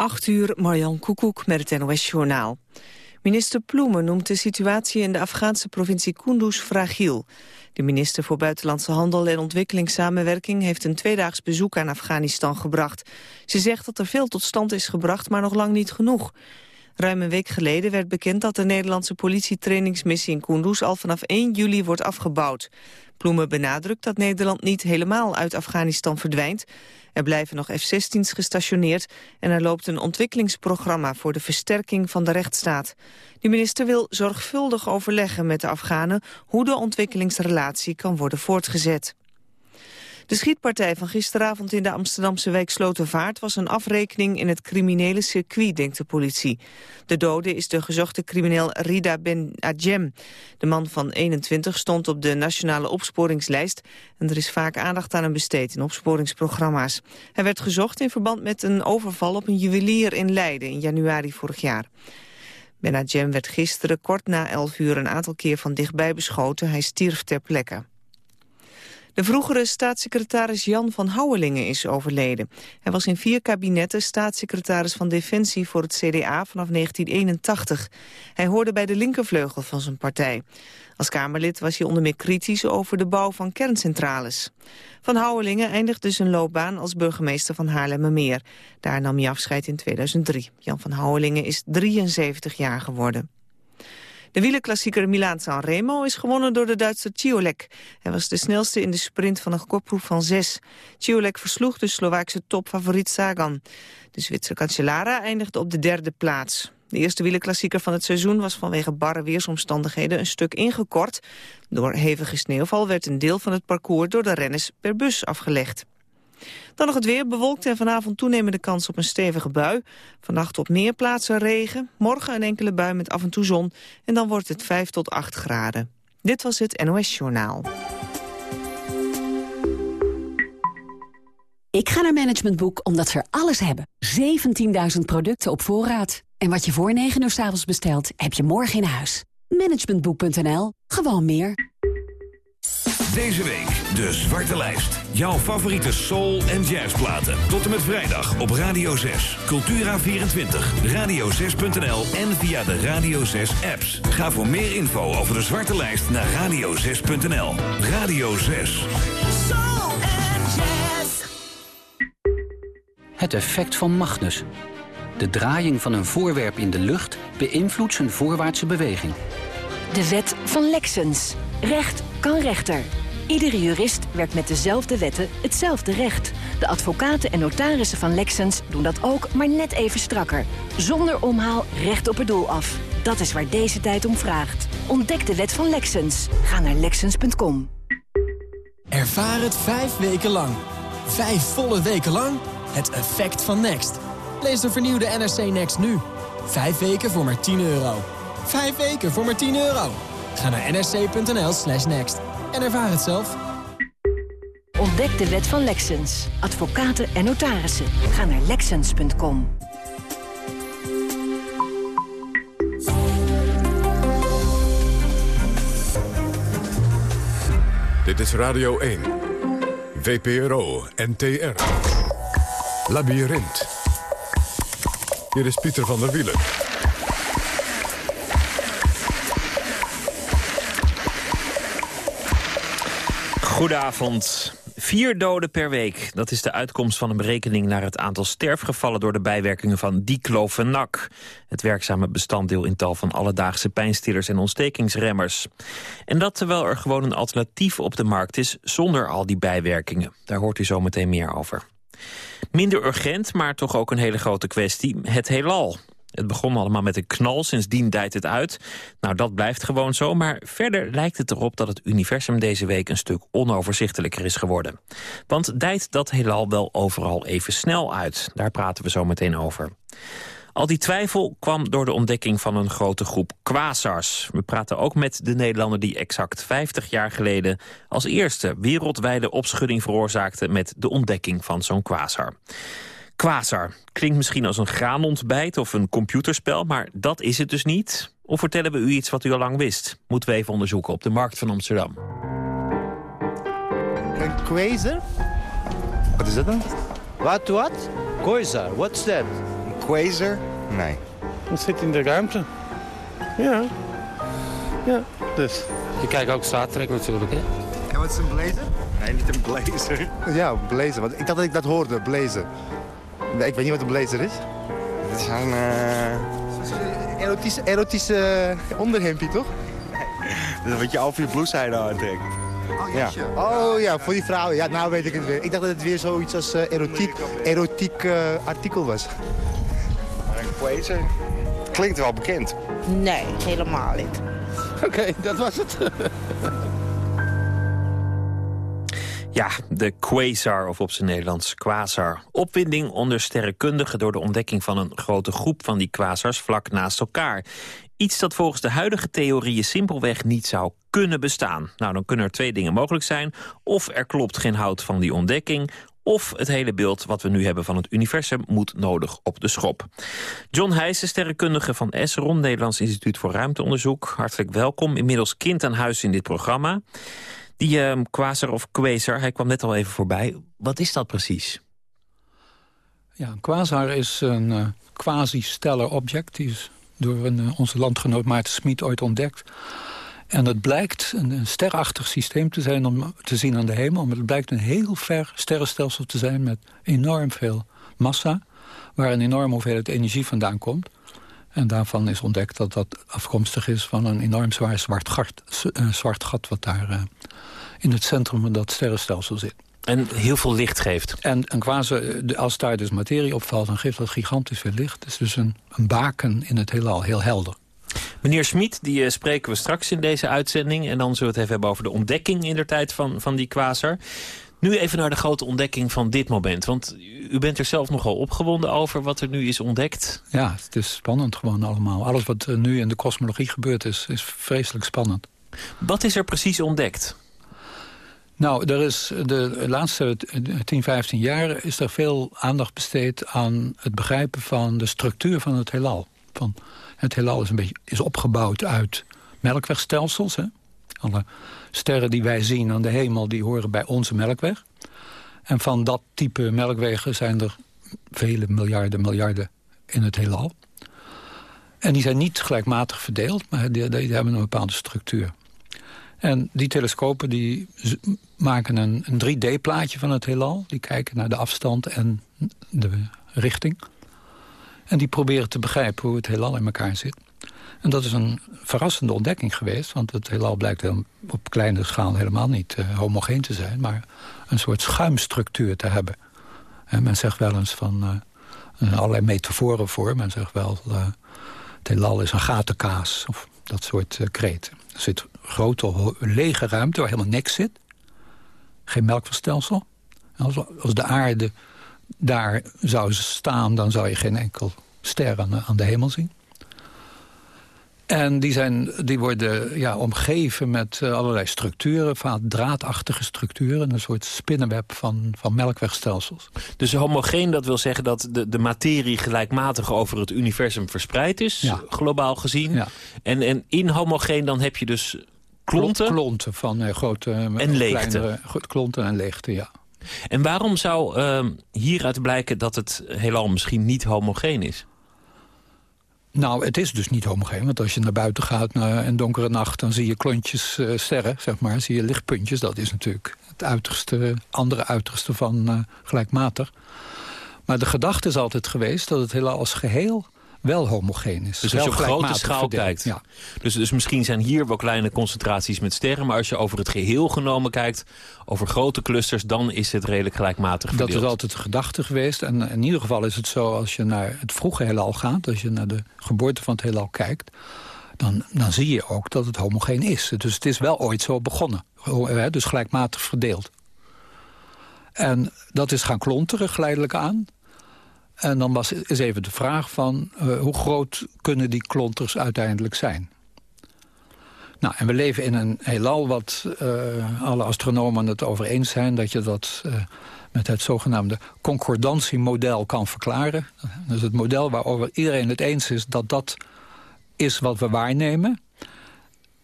8 uur, Marjan Koekoek met het NOS-journaal. Minister Ploemen noemt de situatie in de Afghaanse provincie Kunduz fragiel. De minister voor Buitenlandse Handel en Ontwikkelingssamenwerking... heeft een tweedaags bezoek aan Afghanistan gebracht. Ze zegt dat er veel tot stand is gebracht, maar nog lang niet genoeg. Ruim een week geleden werd bekend dat de Nederlandse politietrainingsmissie in Kunduz al vanaf 1 juli wordt afgebouwd. Ploemen benadrukt dat Nederland niet helemaal uit Afghanistan verdwijnt. Er blijven nog F-16's gestationeerd en er loopt een ontwikkelingsprogramma voor de versterking van de rechtsstaat. De minister wil zorgvuldig overleggen met de Afghanen hoe de ontwikkelingsrelatie kan worden voortgezet. De schietpartij van gisteravond in de Amsterdamse wijk Slotervaart was een afrekening in het criminele circuit, denkt de politie. De dode is de gezochte crimineel Rida Ben Adjem. De man van 21 stond op de nationale opsporingslijst en er is vaak aandacht aan hem besteed in opsporingsprogramma's. Hij werd gezocht in verband met een overval op een juwelier in Leiden in januari vorig jaar. Ben Adjem werd gisteren kort na 11 uur een aantal keer van dichtbij beschoten. Hij stierf ter plekke. De vroegere staatssecretaris Jan van Houwelingen is overleden. Hij was in vier kabinetten staatssecretaris van Defensie voor het CDA vanaf 1981. Hij hoorde bij de linkervleugel van zijn partij. Als Kamerlid was hij onder meer kritisch over de bouw van kerncentrales. Van Houwelingen eindigde zijn loopbaan als burgemeester van Haarlemmermeer. Daar nam hij afscheid in 2003. Jan van Houwelingen is 73 jaar geworden. De wielerklassieker Milaan San Remo is gewonnen door de Duitser Ciolek. Hij was de snelste in de sprint van een kopproef van zes. Ciolek versloeg de Slovaakse topfavoriet Sagan. De Zwitser Cancellara eindigde op de derde plaats. De eerste wielerklassieker van het seizoen was vanwege barre weersomstandigheden een stuk ingekort. Door hevige sneeuwval werd een deel van het parcours door de renners per bus afgelegd. Dan nog het weer, bewolkt en vanavond toenemende kans op een stevige bui. Vannacht op meer plaatsen regen, morgen een enkele bui met af en toe zon... en dan wordt het 5 tot 8 graden. Dit was het NOS Journaal. Ik ga naar Management Boek omdat ze er alles hebben. 17.000 producten op voorraad. En wat je voor 9 uur s avonds bestelt, heb je morgen in huis. Managementboek.nl. Gewoon meer. Deze week de Zwarte Lijst. Jouw favoriete soul- en jazzplaten. Tot en met vrijdag op Radio 6. Cultura24, radio6.nl en via de Radio 6 apps. Ga voor meer info over de Zwarte Lijst naar radio6.nl. Radio 6. Soul and jazz. Het effect van Magnus. De draaiing van een voorwerp in de lucht beïnvloedt zijn voorwaartse beweging. De wet van Lexens. Recht kan rechter. Iedere jurist werkt met dezelfde wetten hetzelfde recht. De advocaten en notarissen van Lexens doen dat ook, maar net even strakker. Zonder omhaal recht op het doel af. Dat is waar deze tijd om vraagt. Ontdek de wet van Lexens. Ga naar Lexens.com. Ervaar het vijf weken lang. Vijf volle weken lang. Het effect van Next. Lees de vernieuwde NRC Next nu. Vijf weken voor maar 10 euro. Vijf weken voor maar 10 euro. Ga naar nsc.nl slash next en ervaar het zelf. Ontdek de wet van Lexens. Advocaten en notarissen. Ga naar Lexens.com. Dit is Radio 1. VPRO NTR. Labyrinth. Hier is Pieter van der Wielen. Goedenavond. Vier doden per week. Dat is de uitkomst van een berekening naar het aantal sterfgevallen... door de bijwerkingen van diclofenac. Het werkzame bestanddeel in tal van alledaagse pijnstillers en ontstekingsremmers. En dat terwijl er gewoon een alternatief op de markt is... zonder al die bijwerkingen. Daar hoort u zo meteen meer over. Minder urgent, maar toch ook een hele grote kwestie. Het heelal. Het begon allemaal met een knal, sindsdien dijt het uit. Nou, dat blijft gewoon zo, maar verder lijkt het erop... dat het universum deze week een stuk onoverzichtelijker is geworden. Want dijt dat heelal wel overal even snel uit? Daar praten we zo meteen over. Al die twijfel kwam door de ontdekking van een grote groep quasars. We praten ook met de Nederlander die exact 50 jaar geleden... als eerste wereldwijde opschudding veroorzaakte... met de ontdekking van zo'n quasar. Quasar. Klinkt misschien als een graanontbijt of een computerspel, maar dat is het dus niet. Of vertellen we u iets wat u al lang wist? Moeten we even onderzoeken op de markt van Amsterdam. Een quasar? Wat is dat dan? Wat, wat? Quasar, what's that? quasar? Nee. Het zit in de ruimte. Ja. Ja, dus. Je kijkt ook Star Trek natuurlijk, hè? En wat is een blazer? Nee, niet een blazer. Ja, een blazer. Want ik dacht dat ik dat hoorde, blazer. Nee, ik weet niet wat een blazer is. Het is een... Uh... Erotische, erotische onderhemdje, toch? Dat is wat je al voor je blouse aantrekt. Oh, ja. oh ja, voor die vrouwen. Ja, nou weet ik het weer. Ik dacht dat het weer zoiets als uh, erotiek, erotiek uh, artikel was. Maar een quasar klinkt wel bekend. Nee, helemaal niet. Oké, dat was het. Ja, de quasar, of op zijn Nederlands quasar. Opwinding onder sterrenkundigen door de ontdekking van een grote groep van die quasars vlak naast elkaar. Iets dat volgens de huidige theorieën simpelweg niet zou kunnen bestaan. Nou, dan kunnen er twee dingen mogelijk zijn. Of er klopt geen hout van die ontdekking... of het hele beeld wat we nu hebben van het universum moet nodig op de schop. John Heijsen, sterrenkundige van ESRON, Nederlands Instituut voor Ruimteonderzoek. Hartelijk welkom, inmiddels kind aan huis in dit programma. Die uh, of quasar, hij kwam net al even voorbij. Wat is dat precies? Ja, een quasar is een uh, quasi-stellar object. Die is door een, uh, onze landgenoot Maarten Smit ooit ontdekt. En het blijkt een, een, sterachtig systeem te zijn om te zien aan de hemel. Maar het blijkt een heel ver sterrenstelsel te zijn met enorm veel massa. Waar een enorme hoeveelheid energie vandaan komt. En daarvan is ontdekt dat dat afkomstig is van een enorm zwaar zwart gat, zwart gat wat daar in het centrum van dat sterrenstelsel zit. En heel veel licht geeft. En een quasar, als daar dus materie opvalt, dan geeft dat gigantisch veel licht. Het is dus een, een baken in het heelal, heel helder. Meneer Smit, die uh, spreken we straks in deze uitzending. En dan zullen we het even hebben over de ontdekking in de tijd van, van die quasar. Nu even naar de grote ontdekking van dit moment. Want u bent er zelf nogal opgewonden over wat er nu is ontdekt. Ja, het is spannend gewoon allemaal. Alles wat nu in de kosmologie gebeurd is, is vreselijk spannend. Wat is er precies ontdekt? Nou, er is de laatste 10, 15 jaar is er veel aandacht besteed aan het begrijpen van de structuur van het heelal. Van, het heelal is, een beetje, is opgebouwd uit melkwegstelsels. Hè? Alle sterren die wij zien aan de hemel, die horen bij onze melkweg. En van dat type melkwegen zijn er vele miljarden, miljarden in het heelal. En die zijn niet gelijkmatig verdeeld, maar die, die hebben een bepaalde structuur. En die telescopen die maken een, een 3D-plaatje van het heelal. Die kijken naar de afstand en de richting. En die proberen te begrijpen hoe het heelal in elkaar zit. En dat is een verrassende ontdekking geweest. Want het heelal blijkt op kleine schaal helemaal niet uh, homogeen te zijn. Maar een soort schuimstructuur te hebben. En men zegt wel eens van... Uh, allerlei metaforen voor. Men zegt wel... Uh, het heelal is een gatenkaas. Of dat soort kreten. Er zit grote lege ruimte waar helemaal niks zit. Geen melkverstelsel. Als, als de aarde daar zou staan, dan zou je geen enkel ster aan de hemel zien. En die, zijn, die worden ja, omgeven met uh, allerlei structuren, vaak draadachtige structuren. Een soort spinnenweb van, van melkwegstelsels. Dus homogeen, dat wil zeggen dat de, de materie gelijkmatig over het universum verspreid is, ja. globaal gezien. Ja. En, en in homogeen dan heb je dus klonten? Klonten van uh, grote en leegte. Kleinere, klonten en leegte, ja. En waarom zou uh, hieruit blijken dat het heelal misschien niet homogeen is? Nou, het is dus niet homogeen. Want als je naar buiten gaat naar een donkere nacht... dan zie je klontjes uh, sterren, zeg maar. Zie je lichtpuntjes. Dat is natuurlijk het uiterste, andere uiterste van uh, gelijkmatig. Maar de gedachte is altijd geweest dat het heelal als geheel wel homogeen is. Dus als je op grote schaal verdeeld. kijkt. Ja. Dus, dus misschien zijn hier wel kleine concentraties met sterren... maar als je over het geheel genomen kijkt, over grote clusters... dan is het redelijk gelijkmatig verdeeld. Dat is altijd de gedachte geweest. En in ieder geval is het zo als je naar het vroege heelal gaat... als je naar de geboorte van het heelal kijkt... Dan, dan zie je ook dat het homogeen is. Dus het is wel ooit zo begonnen. Dus gelijkmatig verdeeld. En dat is gaan klonteren geleidelijk aan. En dan was, is even de vraag van uh, hoe groot kunnen die klonters uiteindelijk zijn. Nou, en we leven in een heelal wat uh, alle astronomen het over eens zijn... dat je dat uh, met het zogenaamde concordatiemodel kan verklaren. Is het model waarover iedereen het eens is dat dat is wat we waarnemen.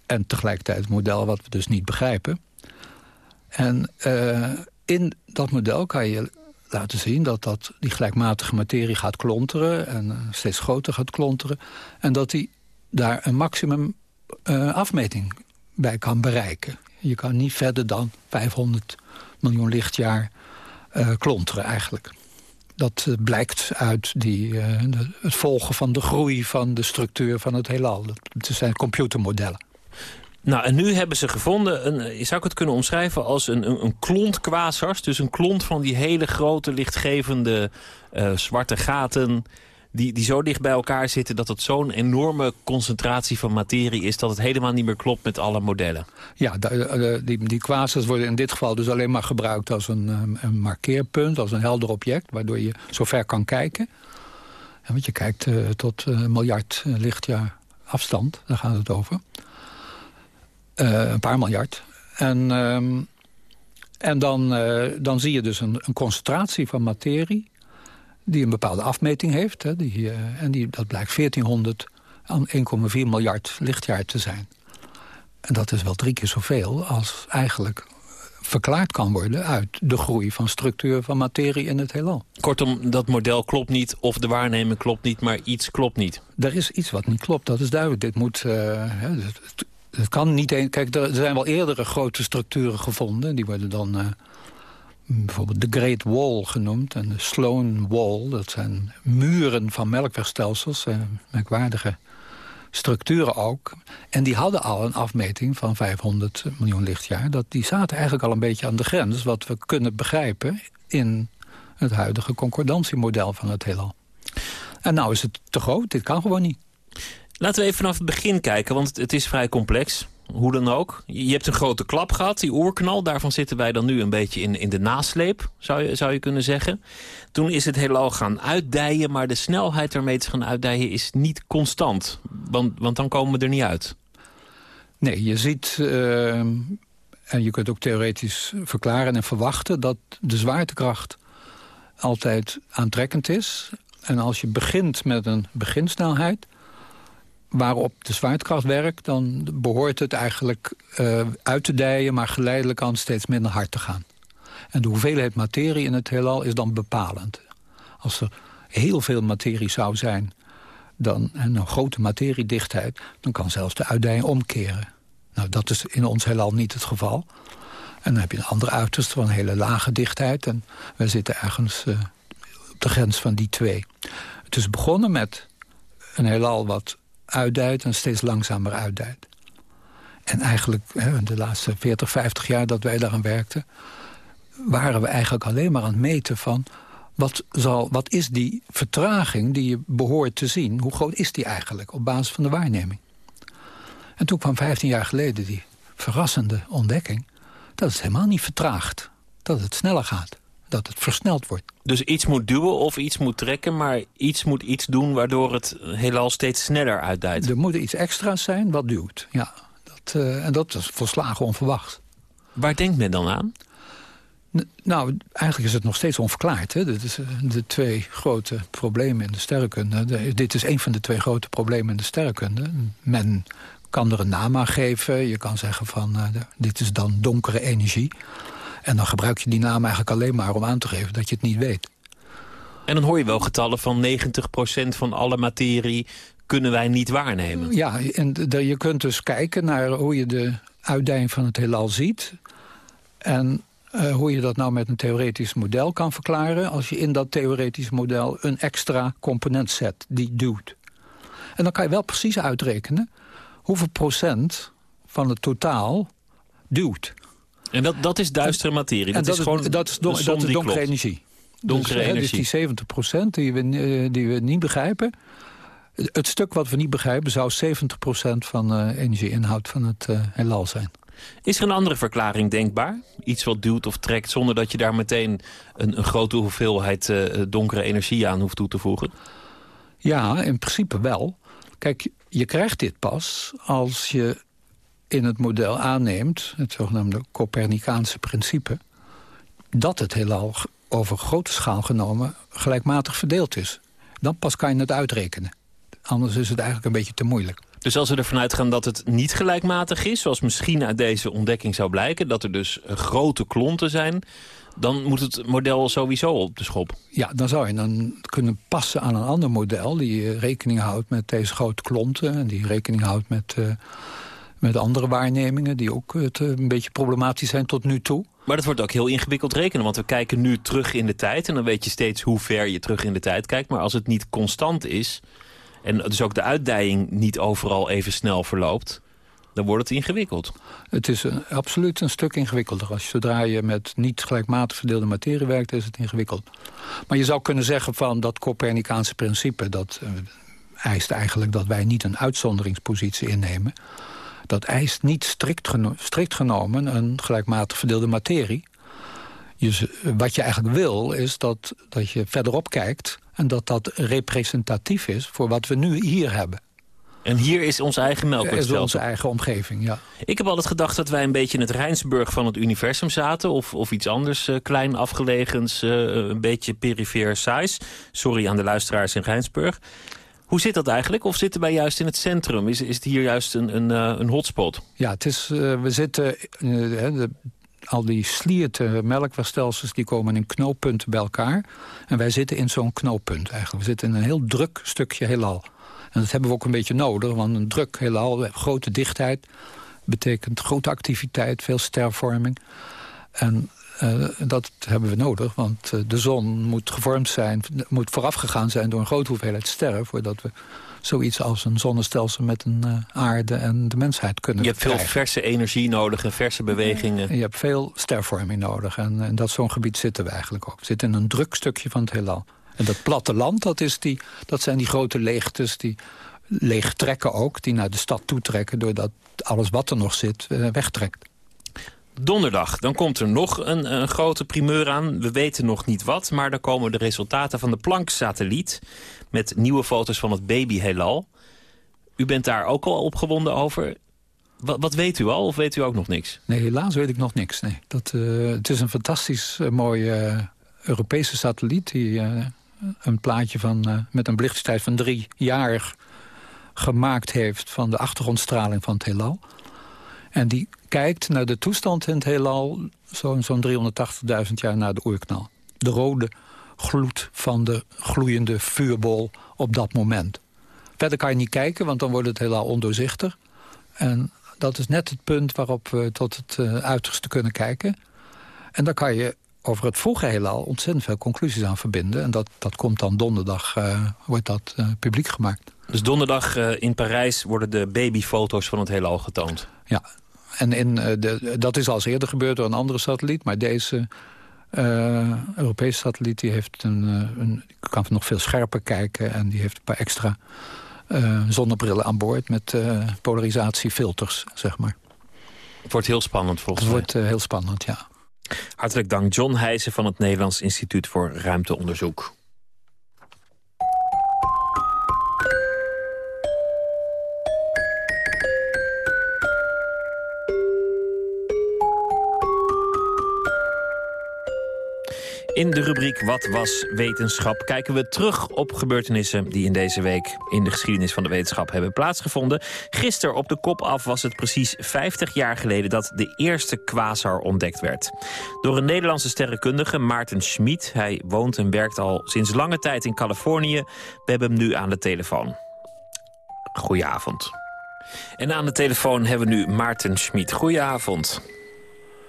En tegelijkertijd het model wat we dus niet begrijpen. En in dat model kan je laten zien dat, dat die gelijkmatige materie gaat klonteren... en uh, steeds groter gaat klonteren. En dat hij daar een maximum uh, afmeting bij kan bereiken. Je kan niet verder dan 500 miljoen lichtjaar uh, klonteren eigenlijk. Dat blijkt uit die, het volgen van de groei van de structuur van het heelal. Dat zijn computermodellen. Nou, en nu hebben ze gevonden, een, zou ik het kunnen omschrijven als een, een, klont quasars. Dus een klont van die hele grote lichtgevende uh, zwarte gaten... Die, die zo dicht bij elkaar zitten dat het zo'n enorme concentratie van materie is... dat het helemaal niet meer klopt met alle modellen. Ja, de, die, die quasars worden in dit geval dus alleen maar gebruikt als een, een markeerpunt... als een helder object, waardoor je zo ver kan kijken. En want je kijkt tot miljard lichtjaar afstand, daar gaat het over... Uh, een paar miljard. En, uh, en dan, uh, dan zie je dus een, een, concentratie van materie... die een bepaalde afmeting heeft. Hè, die, en die, dat blijkt 1400 aan 1,4 miljard lichtjaar te zijn. En dat is wel drie keer zoveel als eigenlijk verklaard kan worden... uit de groei van structuur van materie in het heelal. Kortom, dat model klopt niet of de waarneming klopt niet... maar iets klopt niet. Er is iets wat niet klopt, dat is duidelijk. Dit moet... het kan niet een, kijk, er zijn wel eerdere grote structuren gevonden. Die worden dan uh, bijvoorbeeld de Great Wall genoemd. En de Sloan Wall. Dat zijn muren van melkwegstelsels. Uh, merkwaardige structuren ook. En die hadden al een afmeting van 500 miljoen lichtjaar. Dat, die zaten eigenlijk al een beetje aan de grens. Wat we kunnen begrijpen in het huidige concordatiemodel van het heelal. En nou is het te groot. Dit kan gewoon niet. Laten we even vanaf het begin kijken, want het is vrij complex. Hoe dan ook. Je hebt een grote klap gehad, die oerknal. Daarvan zitten wij dan nu een beetje in, in de nasleep, zou je, zou je kunnen zeggen. Toen is het heelal gaan uitdijen, maar de snelheid waarmee het gaan uitdijen is niet constant. Want, want dan komen we er niet uit. Nee, je ziet, uh, en je kunt ook theoretisch verklaren en verwachten... dat de zwaartekracht altijd aantrekkend is. En als je begint met een beginsnelheid waarop de zwaartekracht werkt... dan behoort het eigenlijk uh, uit te dijen... maar geleidelijk aan steeds minder hard te gaan. En de hoeveelheid materie in het heelal is dan bepalend. Als er heel veel materie zou zijn... Dan, en een grote materiedichtheid... dan kan zelfs de uitdijing omkeren. Nou, dat is in ons heelal niet het geval. En dan heb je een andere uiterste van een hele lage dichtheid. En wij zitten ergens uh, op de grens van die twee. Het is begonnen met een heelal wat uitdijt en steeds langzamer uitdijt. En eigenlijk de laatste 40, 50 jaar dat wij daaraan werkten... waren we eigenlijk alleen maar aan het meten van... Wat, zal, wat is die vertraging die je behoort te zien? Hoe groot is die eigenlijk op basis van de waarneming? En toen kwam 15 jaar geleden die verrassende ontdekking... dat het helemaal niet vertraagt. Dat het sneller gaat dat het versneld wordt. Dus iets moet duwen of iets moet trekken... maar iets moet iets doen waardoor het heelal steeds sneller uitdijt. Er moet iets extra's zijn wat duwt, ja. Dat, uh, en dat is volslagen onverwacht. Waar denkt men dan aan? nou, eigenlijk is het nog steeds onverklaard. Hè? Dit is eh, de twee grote problemen in de sterrenkunde. dit is een van de twee grote problemen in de sterrenkunde. Men kan er een naam aan geven. Je kan zeggen van, uh, dit is dan donkere energie. En dan gebruik je die naam eigenlijk alleen maar om aan te geven dat je het niet weet. En dan hoor je wel getallen van 90% van alle materie kunnen wij niet waarnemen. Ja, en je kunt dus kijken naar hoe je de uitdijing van het heelal ziet. En uh, hoe je dat nou met een theoretisch model kan verklaren... als je in dat theoretisch model een extra component zet die duwt. En dan kan je wel precies uitrekenen hoeveel procent van het totaal duwt. En dat, dat is duistere materie? Dat, is, gewoon dat is, don, dat is donkere energie. Donkere dus, energie. Dus die 70 procent die we, eh, die we niet begrijpen... Het stuk wat we niet begrijpen zou 70 procent van de uh, energieinhoud van het uh, heelal zijn. Is er een andere verklaring denkbaar? Iets wat duwt of trekt zonder dat je daar meteen een, een grote hoeveelheid uh, donkere energie aan hoeft toe te voegen? Ja, in principe wel. Kijk, je krijgt dit pas als je in het model aanneemt, het zogenaamde Copernicaanse principe... dat het heelal over grote schaal genomen gelijkmatig verdeeld is. Dan pas kan je het uitrekenen. Anders is het eigenlijk een beetje te moeilijk. Dus als we ervan uitgaan dat het niet gelijkmatig is... zoals misschien uit deze ontdekking zou blijken... dat er dus grote klonten zijn dan moet het model sowieso op de schop. Ja, dan zou je dan kunnen passen aan een ander model... die rekening houdt met deze grote klonten... en die rekening houdt met, uh, met andere waarnemingen... die ook het, een beetje problematisch zijn tot nu toe. Maar dat wordt ook heel ingewikkeld rekenen, want we kijken nu terug in de tijd... en dan weet je steeds hoe ver je terug in de tijd kijkt. Maar als het niet constant is, en dus ook de uitdijing niet overal even snel verloopt dan wordt het ingewikkeld. Het is een, absoluut een stuk ingewikkelder. Als zodra je met niet gelijkmatig verdeelde materie werkt, is het ingewikkeld. Maar je zou kunnen zeggen van dat Copernicaanse principe... dat uh, eist eigenlijk dat wij niet een uitzonderingspositie innemen. Dat eist niet strikt, strikt genomen een gelijkmatig verdeelde materie. Je, wat je eigenlijk wil, is dat, dat je verderop kijkt... en dat dat representatief is voor wat we nu hier hebben. En hier is ons eigen melkwegstelsel. Is onze eigen omgeving, ja. Ik heb altijd gedacht dat wij een beetje in het Rijnsburg van het universum zaten. Of, of iets anders uh, klein afgelegens, uh, een beetje perifeer size. Sorry aan de luisteraars in Rijnsburg. Hoe zit dat eigenlijk? Of zitten wij juist in het centrum? Is, is het hier juist een, een, uh, een hotspot? Ja, het is, we zitten... De, al die slierte melkwegstelsels die komen in knooppunten bij elkaar. En wij zitten in zo'n knooppunt eigenlijk. We zitten in een heel druk stukje heelal. En dat hebben we ook een beetje nodig, want een druk heelal, grote dichtheid... betekent grote activiteit, veel stervorming. En uh, dat hebben we nodig, want uh, de zon moet gevormd zijn... moet voorafgegaan zijn door een grote hoeveelheid sterren... voordat we zoiets als een zonnestelsel met een uh, aarde en de mensheid kunnen Je hebt veel verse energie nodig en verse bewegingen. Je hebt veel stervorming nodig en in dat zo'n gebied zitten we eigenlijk ook. We zitten in een druk stukje van het heelal. En dat platteland, dat, is die, dat zijn die grote leegtes die leeg trekken ook... die naar de stad toetrekken doordat alles wat er nog zit uh, wegtrekt. Donderdag, dan komt er nog een, een, grote primeur aan. We weten nog niet wat, maar dan komen de resultaten van de Planck-satelliet... met nieuwe foto's van het baby-heelal. U bent daar ook al opgewonden over. Wat, wat, weet u al of weet u ook nog niks? Nee, helaas weet ik nog niks. Nee. Dat, uh, het is een fantastisch uh, mooie Europese satelliet... die een plaatje van, met een belichtingstijd van drie jaar gemaakt heeft... van de achtergrondstraling van het heelal. En die kijkt naar de toestand in het heelal... zo'n zo 380.000 jaar na de oerknal. De rode gloed van de gloeiende vuurbol op dat moment. Verder kan je niet kijken, want dan wordt het heelal ondoorzichtig. En dat is net het punt waarop we tot het uh, uiterste kunnen kijken. En dan kan je over het vroege heelal ontzettend veel conclusies aan verbinden. En dat, dat komt dan donderdag, uh, wordt dat uh, publiek gemaakt. Dus donderdag uh, in Parijs worden de babyfoto's van het heelal getoond? Ja, en in, de, dat is al eens eerder gebeurd door een andere satelliet. Maar deze Europese satelliet die heeft een, een, kan nog veel scherper kijken. En die heeft een paar extra zonnebrillen aan boord met polarisatiefilters, zeg maar. Het wordt heel spannend volgens mij. Het wordt heel spannend, ja. Hartelijk dank John Heijzen van het Nederlands Instituut voor Ruimteonderzoek. In de rubriek Wat was wetenschap kijken we terug op gebeurtenissen die in deze week in de geschiedenis van de wetenschap hebben plaatsgevonden. Gisteren op de kop af was het precies 50 jaar geleden dat de eerste quasar ontdekt werd. Door een Nederlandse sterrenkundige, Maarten Schmid. Hij woont en werkt al sinds lange tijd in Californië. We hebben hem nu aan de telefoon. Goedenavond. En aan de telefoon hebben we nu Maarten Schmid. Goedenavond.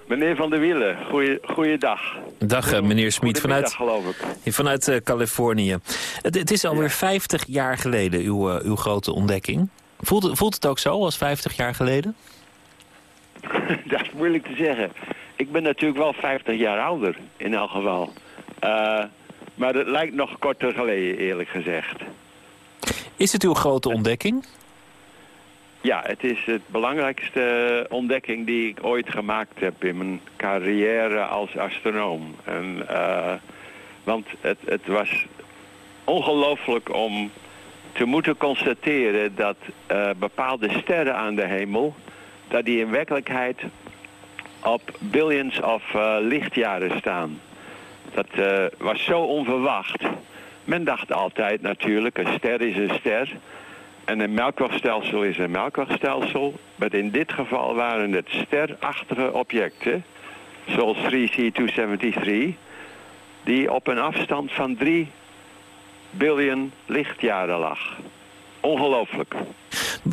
Meneer Van der Wielen, goeie, goeiedag. Dag uh, meneer Smit vanuit, geloof ik. vanuit uh, Californië. Het, het, is alweer ja. 50 jaar geleden, uw, uh, uw grote ontdekking. Voelt, het, voelt het ook zo als 50 jaar geleden? Dat is moeilijk te zeggen. Ik ben natuurlijk wel 50 jaar ouder, in elk geval. maar het lijkt nog korter geleden, eerlijk gezegd. Is het uw grote ontdekking? Ja, het is het belangrijkste ontdekking die ik ooit gemaakt heb in mijn carrière als astronoom. En, uh, want het, het was ongelooflijk om te moeten constateren dat uh, bepaalde sterren aan de hemel, dat die in werkelijkheid op billions of uh, lichtjaren staan. Dat was zo onverwacht. Men dacht altijd natuurlijk, een ster is een ster. En een melkwegstelsel is een melkwegstelsel. Maar in dit geval waren het sterachtige objecten, zoals 3C273, die op een afstand van 3 biljoen lichtjaren lag. Ongelooflijk.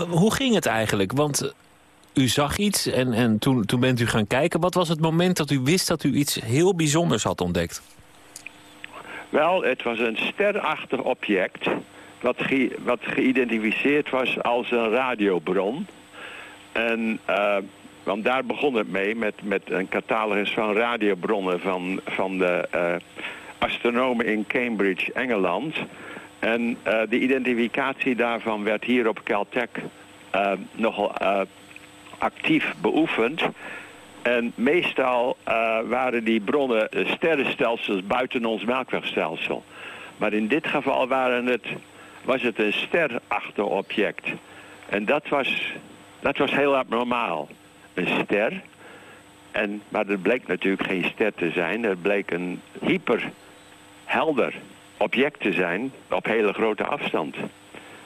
Hoe ging het eigenlijk? Want u zag iets en, en toen, toen bent u gaan kijken. Wat was het moment dat u wist dat u iets heel bijzonders had ontdekt? Wel, het was een sterachtig object wat, wat geïdentificeerd was als een radiobron. En, uh, want daar begon het mee met, met een catalogus van radiobronnen van, van de uh, astronomen in Cambridge, Engeland. En uh, de identificatie daarvan werd hier op Caltech nogal actief beoefend. En meestal waren die bronnen sterrenstelsels buiten ons melkwegstelsel. Maar in dit geval waren het was het een sterachtig object. En dat was, dat was heel abnormaal. Een ster. En, maar het bleek natuurlijk geen ster te zijn. Het bleek een hyperhelder object te zijn op hele grote afstand.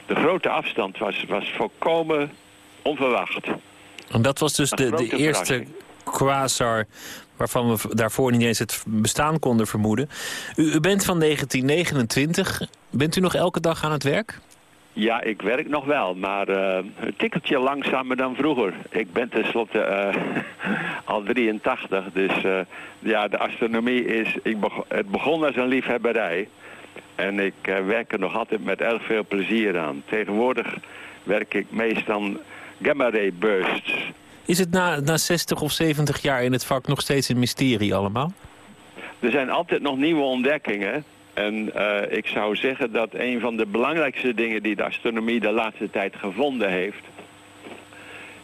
De grote afstand was, was volkomen onverwacht. En dat was dus de, de eerste quasar waarvan we daarvoor niet eens het bestaan konden vermoeden. U, bent van 1929. Bent u nog elke dag aan het werk? Ja, ik werk nog wel, maar uh, een tikkeltje langzamer dan vroeger. Ik ben tenslotte uh, al 83, dus uh, ja, de astronomie is... Ik begon, het begon als een liefhebberij. En ik werk er nog altijd met erg veel plezier aan. Tegenwoordig werk ik meestal gamma-ray bursts. Is het na, na 60 of 70 jaar in het vak nog steeds een mysterie allemaal? Er zijn altijd nog nieuwe ontdekkingen. En uh, ik zou zeggen dat een van de belangrijkste dingen die de astronomie de laatste tijd gevonden heeft...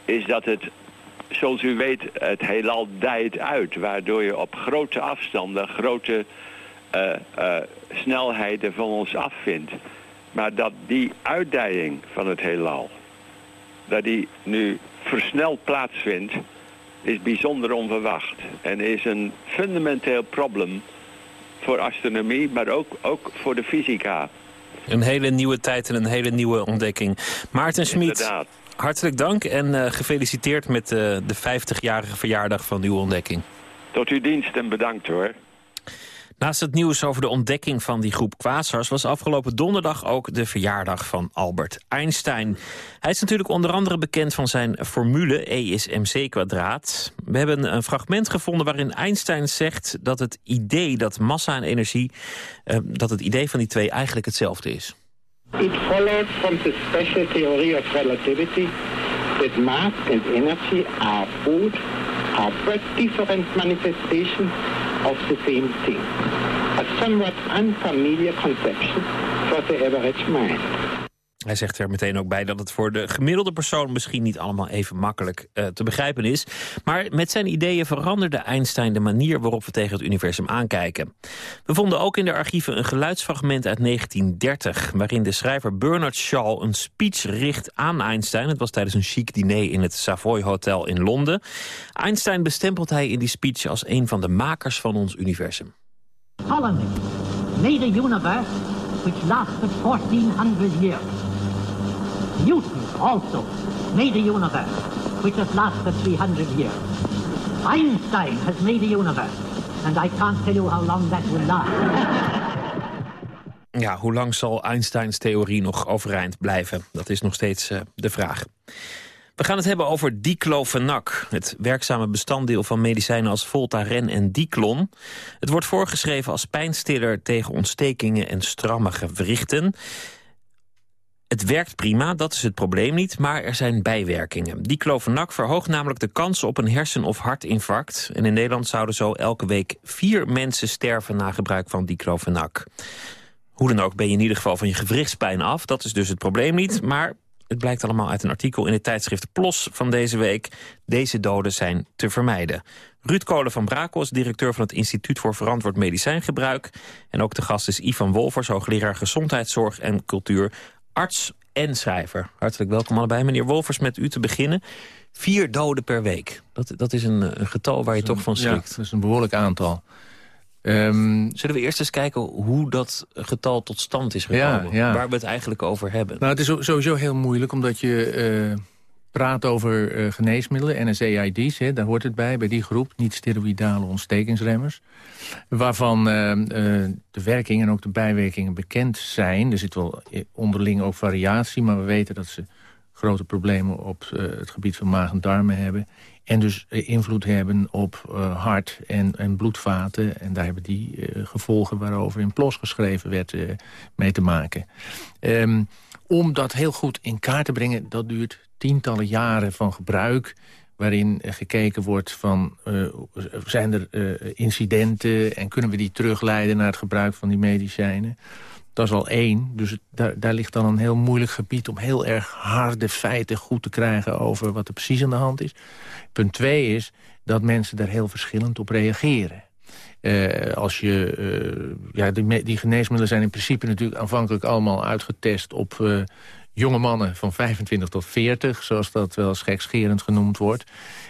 is dat het, zoals u weet, het heelal dijt uit. Waardoor je op grote afstanden grote uh, uh, snelheden van ons afvindt. Maar dat die uitdijing van het heelal, dat die nu versneld plaatsvindt, is bijzonder onverwacht. En is een fundamenteel probleem voor astronomie, maar ook, ook voor de fysica. Een hele nieuwe tijd en een hele nieuwe ontdekking. Maarten Schmid, hartelijk dank en uh, gefeliciteerd met uh, de 50-jarige verjaardag van uw ontdekking. Tot uw dienst en bedankt hoor. Naast het nieuws over de ontdekking van die groep quasars... was afgelopen donderdag ook de verjaardag van Albert Einstein. Hij is natuurlijk onder andere bekend van zijn formule E is mc kwadraat. We hebben een fragment gevonden waarin Einstein zegt... dat het idee dat massa en energie... Uh, dat het idee van die twee eigenlijk hetzelfde is. It followed from the special theory of relativity... that mass and energy are both are different manifestations of the same thing. A somewhat unfamiliar conception for the average mind. Hij zegt er meteen ook bij dat het voor de gemiddelde persoon misschien niet allemaal even makkelijk uh, te begrijpen is. Maar met zijn ideeën veranderde Einstein de manier waarop we tegen het universum aankijken. We vonden ook in de archieven een geluidsfragment uit 1930... waarin de schrijver Bernard Shaw een speech richt aan Einstein. Het was tijdens een chic diner in het Savoy Hotel in Londen. Einstein bestempelt hij in die speech als een van de makers van ons universum. Follow me. Made a universe which lasted 1400 years. Newton also made a universe which has lasted 300 years. Einstein has made a universe, and I can't tell you how long that will last. Ja, hoe lang zal Einsteins theorie nog overeind blijven? Dat is nog steeds uh, de vraag. We gaan het hebben over diclofenac, het werkzame bestanddeel van medicijnen als Voltaren en Diclon. Het wordt voorgeschreven als pijnstiller tegen ontstekingen en stramme gewrichten. Het werkt prima, dat is het probleem niet, maar er zijn bijwerkingen. Diclofenac verhoogt namelijk de kans op een hersen- of hartinfarct. En in Nederland zouden zo elke week vier mensen sterven na gebruik van diclofenac. Hoe dan ook ben je in ieder geval van je gewrichtspijn af. Dat is dus het probleem niet, maar het blijkt allemaal uit een artikel in het tijdschrift PLOS van deze week. Deze doden zijn te vermijden. Ruud Kolen van Brakos, directeur van het Instituut voor Verantwoord Medicijngebruik. En ook de gast is Ivan Wolfers, hoogleraar Gezondheidszorg en Cultuur arts en schrijver. Hartelijk welkom allebei. Meneer Wolfers, met u te beginnen. Vier doden per week. Dat, dat is een, een getal waar je toch van schrikt. Ja, dat is een behoorlijk aantal. Ehm, Zullen we eerst eens kijken hoe dat getal tot stand is gekomen? Ja, Waar we het eigenlijk over hebben. Nou, het is sowieso heel moeilijk, omdat je uh, praat over uh, geneesmiddelen, NSAID's, hè, daar hoort het bij, bij die groep, niet-steroïdale ontstekingsremmers. Waarvan uh, de werking en ook de bijwerkingen bekend zijn. Er zit wel onderling ook variatie, maar we weten dat ze grote problemen op het gebied van maag en darmen hebben. En dus eh, invloed hebben op hart en, en, bloedvaten. En daar hebben die gevolgen waarover in PLOS geschreven werd mee te maken. Um, om dat heel goed in kaart te brengen, dat duurt tientallen jaren van gebruik waarin gekeken wordt van zijn er incidenten... en kunnen we die terugleiden naar het gebruik van die medicijnen. Dat is al één. Dus daar, daar ligt dan een heel moeilijk gebied... om heel erg harde feiten goed te krijgen over wat er precies aan de hand is. Punt twee is dat mensen daar heel verschillend op reageren. Uh, als je, ja, die, die, geneesmiddelen zijn in principe natuurlijk aanvankelijk allemaal uitgetest op jonge mannen van 25 tot 40, zoals dat wel schekscherend genoemd wordt.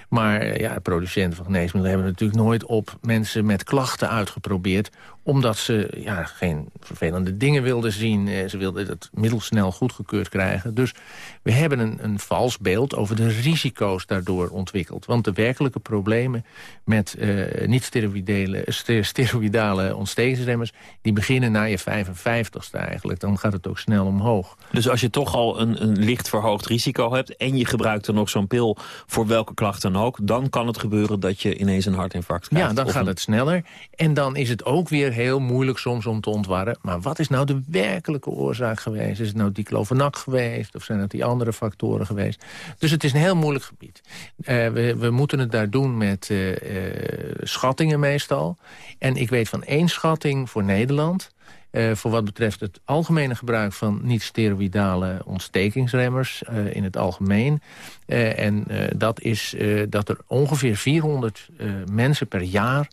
Maar ja, producenten van geneesmiddelen hebben natuurlijk nooit op mensen met klachten uitgeprobeerd omdat ze ja, geen vervelende dingen wilden zien. Eh, ze wilden het middel snel goedgekeurd krijgen. Dus we hebben een, een vals beeld over de risico's daardoor ontwikkeld. Want de werkelijke problemen met uh, niet-steroïdale ontstekingsremmers... die beginnen na je 55ste eigenlijk. Dan gaat het ook snel omhoog. Dus als je toch al een, een licht verhoogd risico hebt... en je gebruikt er nog zo'n pil voor welke klacht dan ook... dan kan het gebeuren dat je ineens een hartinfarct krijgt. Ja, dan gaat het sneller. En dan is het ook weer heel moeilijk soms om te ontwarren. Maar wat is nou de werkelijke oorzaak geweest? Is het nou diclofenac geweest? Of zijn het die andere factoren geweest? Dus het is een heel moeilijk gebied. Uh, we, we, moeten het daar doen met uh, uh, schattingen meestal. En ik weet van één schatting voor Nederland... Voor wat betreft het algemene gebruik van niet-steroïdale ontstekingsremmers in het algemeen. En dat is dat er ongeveer 400 mensen per jaar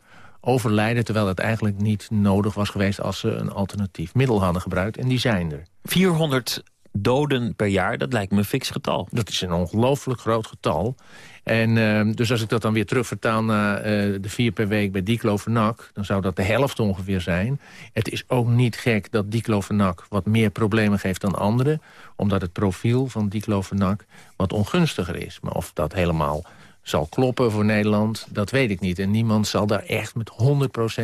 overlijden... terwijl het eigenlijk niet nodig was geweest als ze een alternatief middel hadden gebruikt. En die zijn er. 400 doden per jaar, dat lijkt me een fix getal. Dat is een ongelooflijk groot getal. En uh, dus als ik dat dan weer terugvertaal naar uh, de vier per week bij diclofenac... dan zou dat de helft ongeveer zijn. Het is ook niet gek dat diclofenac wat meer problemen geeft dan anderen... omdat het profiel van diclofenac wat ongunstiger is. Maar of dat helemaal zal kloppen voor Nederland, dat weet ik niet. En niemand zal daar echt met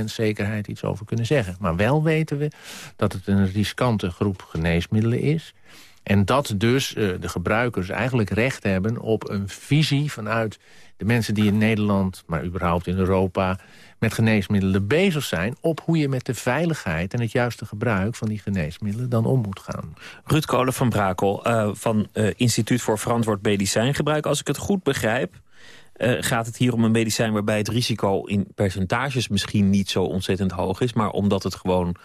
100% zekerheid iets over kunnen zeggen. Maar wel weten we dat het een riskante groep geneesmiddelen is... En dat dus uh, de gebruikers eigenlijk recht hebben op een visie vanuit de mensen die in Nederland, maar überhaupt in Europa, met geneesmiddelen bezig zijn... op hoe je met de veiligheid en het juiste gebruik van die geneesmiddelen dan om moet gaan. Ruud Kolen van Brakel uh, van uh, Instituut voor Verantwoord Medicijngebruik. Als ik het goed begrijp, uh, gaat het hier om een medicijn waarbij het risico in percentages misschien niet zo ontzettend hoog is. Maar omdat het gewoon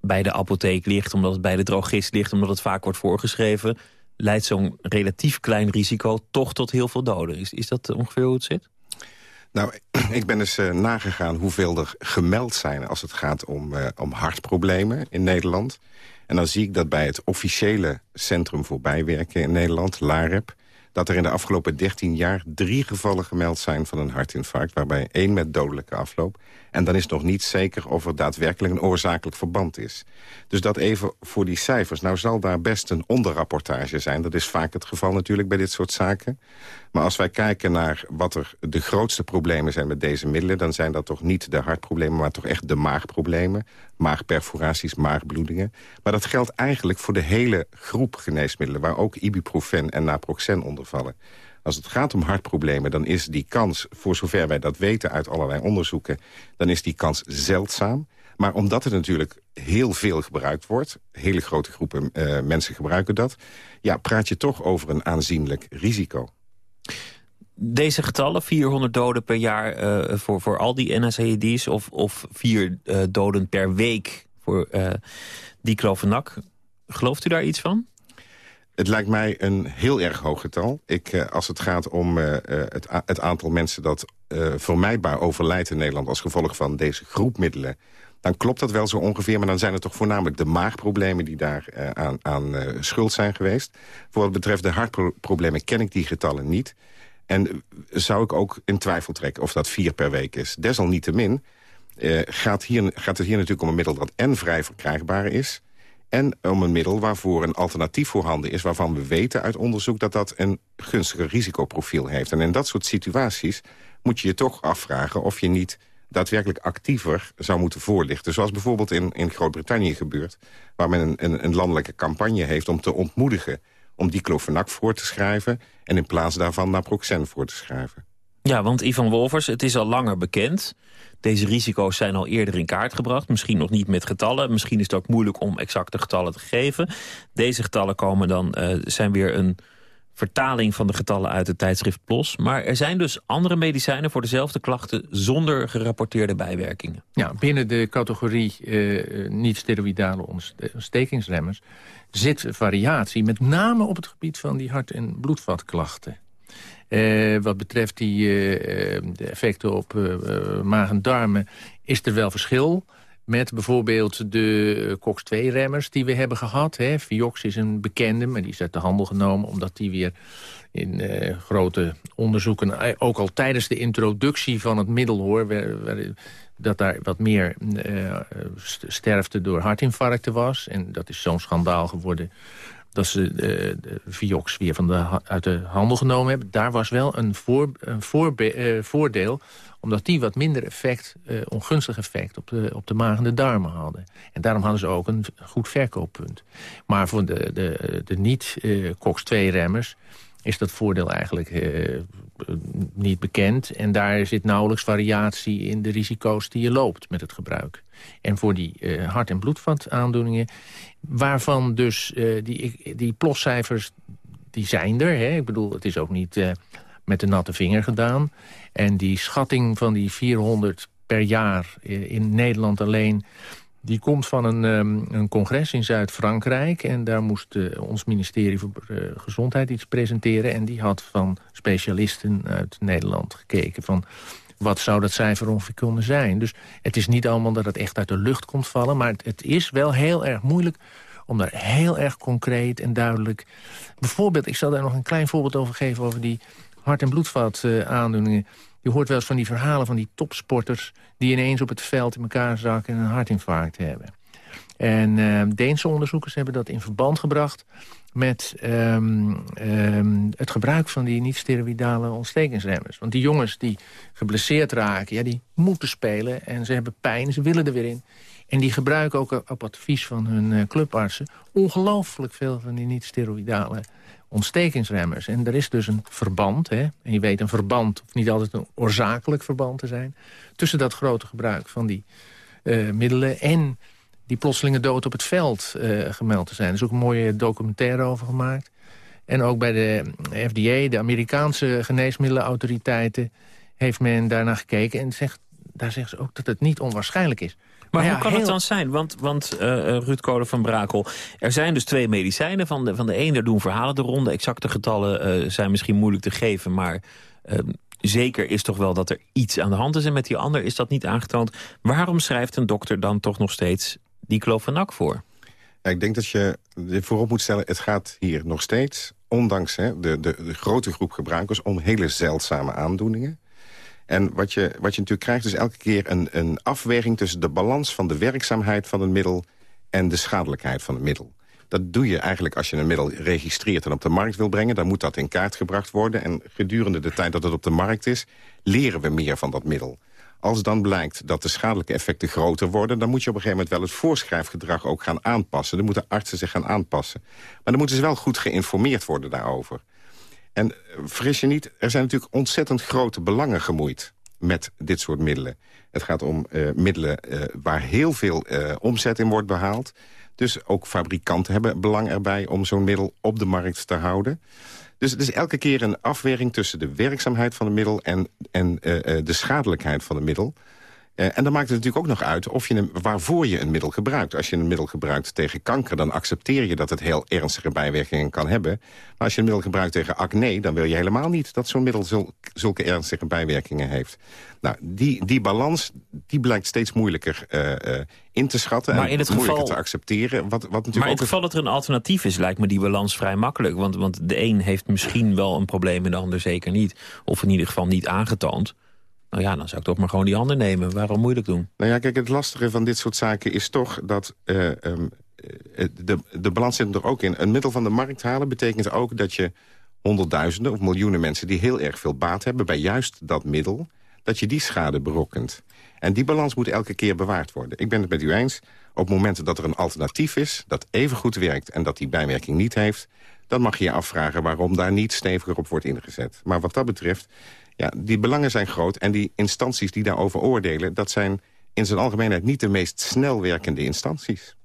bij de apotheek ligt, omdat het bij de drogist ligt, omdat het vaak wordt voorgeschreven, leidt zo'n relatief klein risico toch tot heel veel doden. Is, is dat ongeveer hoe het zit? Nou, ik ben eens uh, nagegaan hoeveel er gemeld zijn als het gaat om, uh, om hartproblemen in Nederland. En dan zie ik dat bij het officiële Centrum voor Bijwerken in Nederland, LAREP dat er in de afgelopen 13 jaar drie gevallen gemeld zijn van een hartinfarct... waarbij één met dodelijke afloop. En dan is nog niet zeker of er daadwerkelijk een oorzakelijk verband is. Dus dat even voor die cijfers. Nou zal daar best een onderrapportage zijn. Dat is vaak het geval natuurlijk bij dit soort zaken. Maar als wij kijken naar wat er de grootste problemen zijn met deze middelen... dan zijn dat toch niet de hartproblemen, maar toch echt de maagproblemen. Maagperforaties, maagbloedingen. Maar dat geldt eigenlijk voor de hele groep geneesmiddelen... waar ook ibuprofen en naproxen onder vallen. Als het gaat om hartproblemen, dan is die kans... voor zover wij dat weten uit allerlei onderzoeken... dan is die kans zeldzaam. Maar omdat het natuurlijk heel veel gebruikt wordt... hele grote groepen uh, mensen gebruiken dat... ja, praat je toch over een aanzienlijk risico. Deze getallen, 400 doden per jaar uh, voor, voor al die NSAID's... of, of vier uh, doden per week voor uh, diclofenac. Gelooft u daar iets van? Het lijkt mij een heel erg hoog getal. Ik, als het gaat om het, het, aantal mensen dat vermijdbaar overlijdt in Nederland... als gevolg van deze groep middelen dan klopt dat wel zo ongeveer. Maar dan zijn het toch voornamelijk de maagproblemen die daar uh, aan, aan uh, schuld zijn geweest. Voor wat betreft de hartproblemen ken ik die getallen niet. En zou ik ook in twijfel trekken of dat vier per week is. Desalniettemin gaat, hier, gaat het hier natuurlijk om een middel dat en vrij verkrijgbaar is... en om een middel waarvoor een alternatief voorhanden is... waarvan we weten uit onderzoek dat dat een gunstiger risicoprofiel heeft. En in dat soort situaties moet je je toch afvragen of je niet daadwerkelijk actiever zou moeten voorlichten. Zoals bijvoorbeeld in, in Groot-Brittannië gebeurt... waar men een, een, een, landelijke campagne heeft om te ontmoedigen... om diclofenac voor te schrijven... en in plaats daarvan naproxen voor te schrijven. Ja, want Ivan Wolvers, het is al langer bekend. Deze risico's zijn al eerder in kaart gebracht. Misschien nog niet met getallen. Misschien is het ook moeilijk om exacte getallen te geven. Deze getallen komen dan, uh, zijn weer een vertaling van de getallen uit het tijdschrift PLOS. Maar er zijn dus andere medicijnen voor dezelfde klachten... zonder gerapporteerde bijwerkingen. Ja, binnen de categorie uh, niet-steroïdale ontstekingsremmers... zit variatie, met name op het gebied van die hart- en bloedvatklachten. Uh, wat betreft die, uh, de effecten op maag en darmen is er wel verschil met bijvoorbeeld de COX-2-remmers die we hebben gehad. Hè. Viox is een bekende, maar die is uit de handel genomen... omdat die weer in grote onderzoeken, eh, ook al tijdens de introductie van het middel... hoor, dat daar wat meer sterfte door hartinfarcten was. En dat is zo'n schandaal geworden dat ze uh, de Viox weer van de, uit de handel genomen hebben. Daar was wel een, voor, een voordeel omdat die wat minder effect, uh, ongunstig effect op de, op de maag en de darmen hadden. En daarom hadden ze ook een goed verkooppunt. Maar voor de, de, de niet-COX-2-remmers is dat voordeel eigenlijk uh, niet bekend. En daar zit nauwelijks variatie in de risico's die je loopt met het gebruik. En voor die uh, hart- en bloedvataandoeningen... waarvan dus uh, die, die ploscijfers, die zijn er. Hè? Ik bedoel, het is ook niet met de natte vinger gedaan. En die schatting van die 400 per jaar in Nederland alleen... Die komt van een, um, een congres in Zuid-Frankrijk. En daar moest uh, ons ministerie voor uh, Gezondheid iets presenteren. En die had van specialisten uit Nederland gekeken... van wat zou dat cijfer ongeveer kunnen zijn. Dus het is niet allemaal dat het echt uit de lucht komt vallen... maar het, is wel heel erg moeilijk om daar heel erg concreet en duidelijk... Bijvoorbeeld, ik zal daar nog een klein voorbeeld over geven... over die hart- en bloedvat uh, aandoeningen. Je hoort wel eens van die verhalen van die topsporters... die ineens op het veld in elkaar zakken en een hartinfarct hebben. En uh, Deense onderzoekers hebben dat in verband gebracht... met um, um, het gebruik van die niet-steroïdale ontstekingsremmers. Want die jongens die geblesseerd raken, ja, die moeten spelen... en ze hebben pijn, ze willen er weer in. En die gebruiken ook op advies van hun uh, clubartsen... ongelooflijk veel van die niet-steroïdale ontstekingsremmers. En er is dus een verband, hè, en je weet een verband... of niet altijd een oorzakelijk verband te zijn... tussen dat grote gebruik van die uh, middelen... en die plotselinge dood op het veld uh, gemeld te zijn. Er is ook een mooie documentaire over gemaakt. En ook bij de FDA, de Amerikaanse geneesmiddelenautoriteiten... heeft men daarnaar gekeken en zegt, daar zeggen ze ook dat het niet onwaarschijnlijk is... Maar, hoe kan het dan zijn? Want, want uh, Ruud Kolen van Brakel, er zijn dus twee medicijnen. Van de, van de ene doen verhalen de ronde. Exacte getallen uh, zijn misschien moeilijk te geven, maar... Uh, zeker is toch wel dat er iets aan de hand is. En met die ander is dat niet aangetoond. Waarom schrijft een dokter dan toch nog steeds diclofenac voor? Ja, ik denk dat je voorop moet stellen... het gaat hier nog steeds, ondanks hè, de, de, de grote groep gebruikers... om hele zeldzame aandoeningen. En wat je, wat je natuurlijk krijgt is elke keer een, een afweging... tussen de balans van de werkzaamheid van het middel... en de schadelijkheid van het middel. Dat doe je eigenlijk als je een middel registreert en op de markt wil brengen. Dan moet dat in kaart gebracht worden. En gedurende de tijd dat het op de markt is... leren we meer van dat middel. Als dan blijkt dat de schadelijke effecten groter worden... dan moet je op een gegeven moment wel het voorschrijfgedrag ook gaan aanpassen. Dan moeten artsen zich gaan aanpassen. Maar dan moeten ze wel goed geïnformeerd worden daarover. En eh, vergis je niet, er zijn natuurlijk ontzettend grote belangen gemoeid met dit soort middelen. Het gaat om uh, middelen uh, waar heel veel uh, omzet in wordt behaald. Dus ook fabrikanten hebben belang erbij om zo'n middel op de markt te houden. Dus het is elke keer een afweging tussen de werkzaamheid van het middel... en, en de schadelijkheid van het middel. Uh, en dan maakt het natuurlijk ook nog uit of je een, waarvoor je een middel gebruikt. Als je een middel gebruikt tegen kanker, dan accepteer je dat het heel ernstige bijwerkingen kan hebben. Maar als je een middel gebruikt tegen acne, dan wil je helemaal niet dat zo'n middel zul, zulke ernstige bijwerkingen heeft. Nou, die, die balans die blijkt steeds moeilijker uh, uh, in te schatten maar en in het moeilijker geval, te accepteren. Wat, wat natuurlijk maar in het geval dat er een alternatief is, lijkt me die balans vrij makkelijk. Want, want de een heeft misschien wel een probleem en de ander zeker niet. Of in ieder geval niet aangetoond. Nou ja, dan zou ik toch maar gewoon die handen nemen. Waarom moeilijk doen? Nou ja, kijk, het lastige van dit soort zaken is toch dat... Uh, um, de, de balans zit er ook in. Een middel van de markt halen betekent ook dat je honderdduizenden of miljoenen mensen... die heel erg veel baat hebben bij juist dat middel... dat je die schade berokkent. En die balans moet elke keer bewaard worden. Ik ben het met u eens. Op momenten dat er een alternatief is, dat even goed werkt... en dat die bijwerking niet heeft... dan mag je je afvragen waarom daar niet steviger op wordt ingezet. Maar wat dat betreft, ja, die belangen zijn groot... en die instanties die daarover oordelen... dat zijn in zijn algemeenheid niet de meest snel werkende instanties.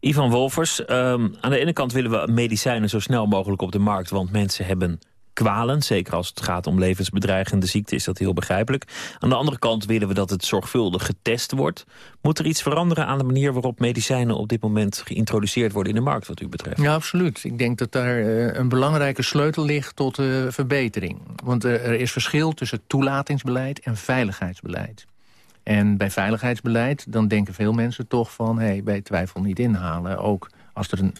Ivan Wolfers, ehm, aan de ene kant willen we medicijnen zo snel mogelijk op de markt... want mensen hebben kwalen. Zeker als het gaat om levensbedreigende ziekten is dat heel begrijpelijk. Aan de andere kant willen we dat het zorgvuldig getest wordt. Moet er iets veranderen aan de manier waarop medicijnen op dit moment geïntroduceerd worden in de markt wat u betreft? Ja, absoluut. Ik denk dat daar uh, een belangrijke sleutel ligt tot uh, verbetering. Want uh, er is verschil tussen toelatingsbeleid en veiligheidsbeleid. En bij veiligheidsbeleid, dan denken veel mensen toch van... hey, bij twijfel niet inhalen. Ook als er een,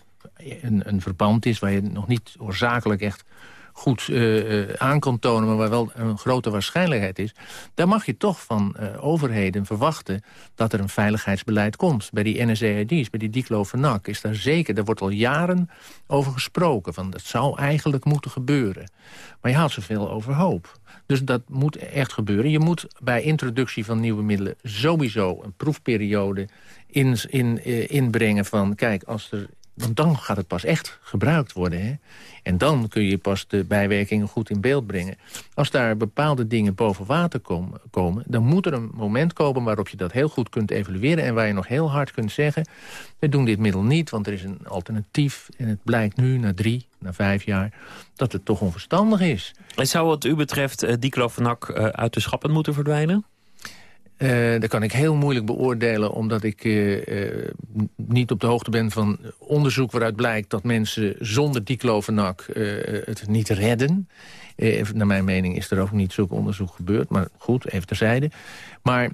een, een verband is waar je nog niet oorzakelijk echt goed uh, aan kan tonen... maar waar wel een grote waarschijnlijkheid is... daar mag je toch van uh, overheden verwachten dat er een veiligheidsbeleid komt. Bij die NSAID's, bij die diclofenac is daar zeker... daar wordt al jaren over gesproken. Van dat zou eigenlijk moeten gebeuren. Maar je haalt zoveel overhoop. Dus dat moet echt gebeuren. Je moet bij introductie van nieuwe middelen sowieso een proefperiode in, in, inbrengen van... kijk, als er want dan gaat het pas echt gebruikt worden. Hè? En dan kun je pas de bijwerkingen goed in beeld brengen. Als daar bepaalde dingen boven water komen, dan moet er een moment komen waarop je dat heel goed kunt evalueren... en waar je nog heel hard kunt zeggen... we doen dit middel niet, want er is een alternatief... en het blijkt nu, na drie, na vijf jaar, dat het toch onverstandig is. En zou wat u betreft uh, diclofenac uh, uit de schappen moeten verdwijnen? Uh, dat kan ik heel moeilijk beoordelen... omdat ik uh, uh, niet op de hoogte ben van onderzoek waaruit blijkt... dat mensen zonder diclofenac het niet redden. naar mijn mening is er ook niet zulk onderzoek gebeurd. Maar goed, even terzijde. Maar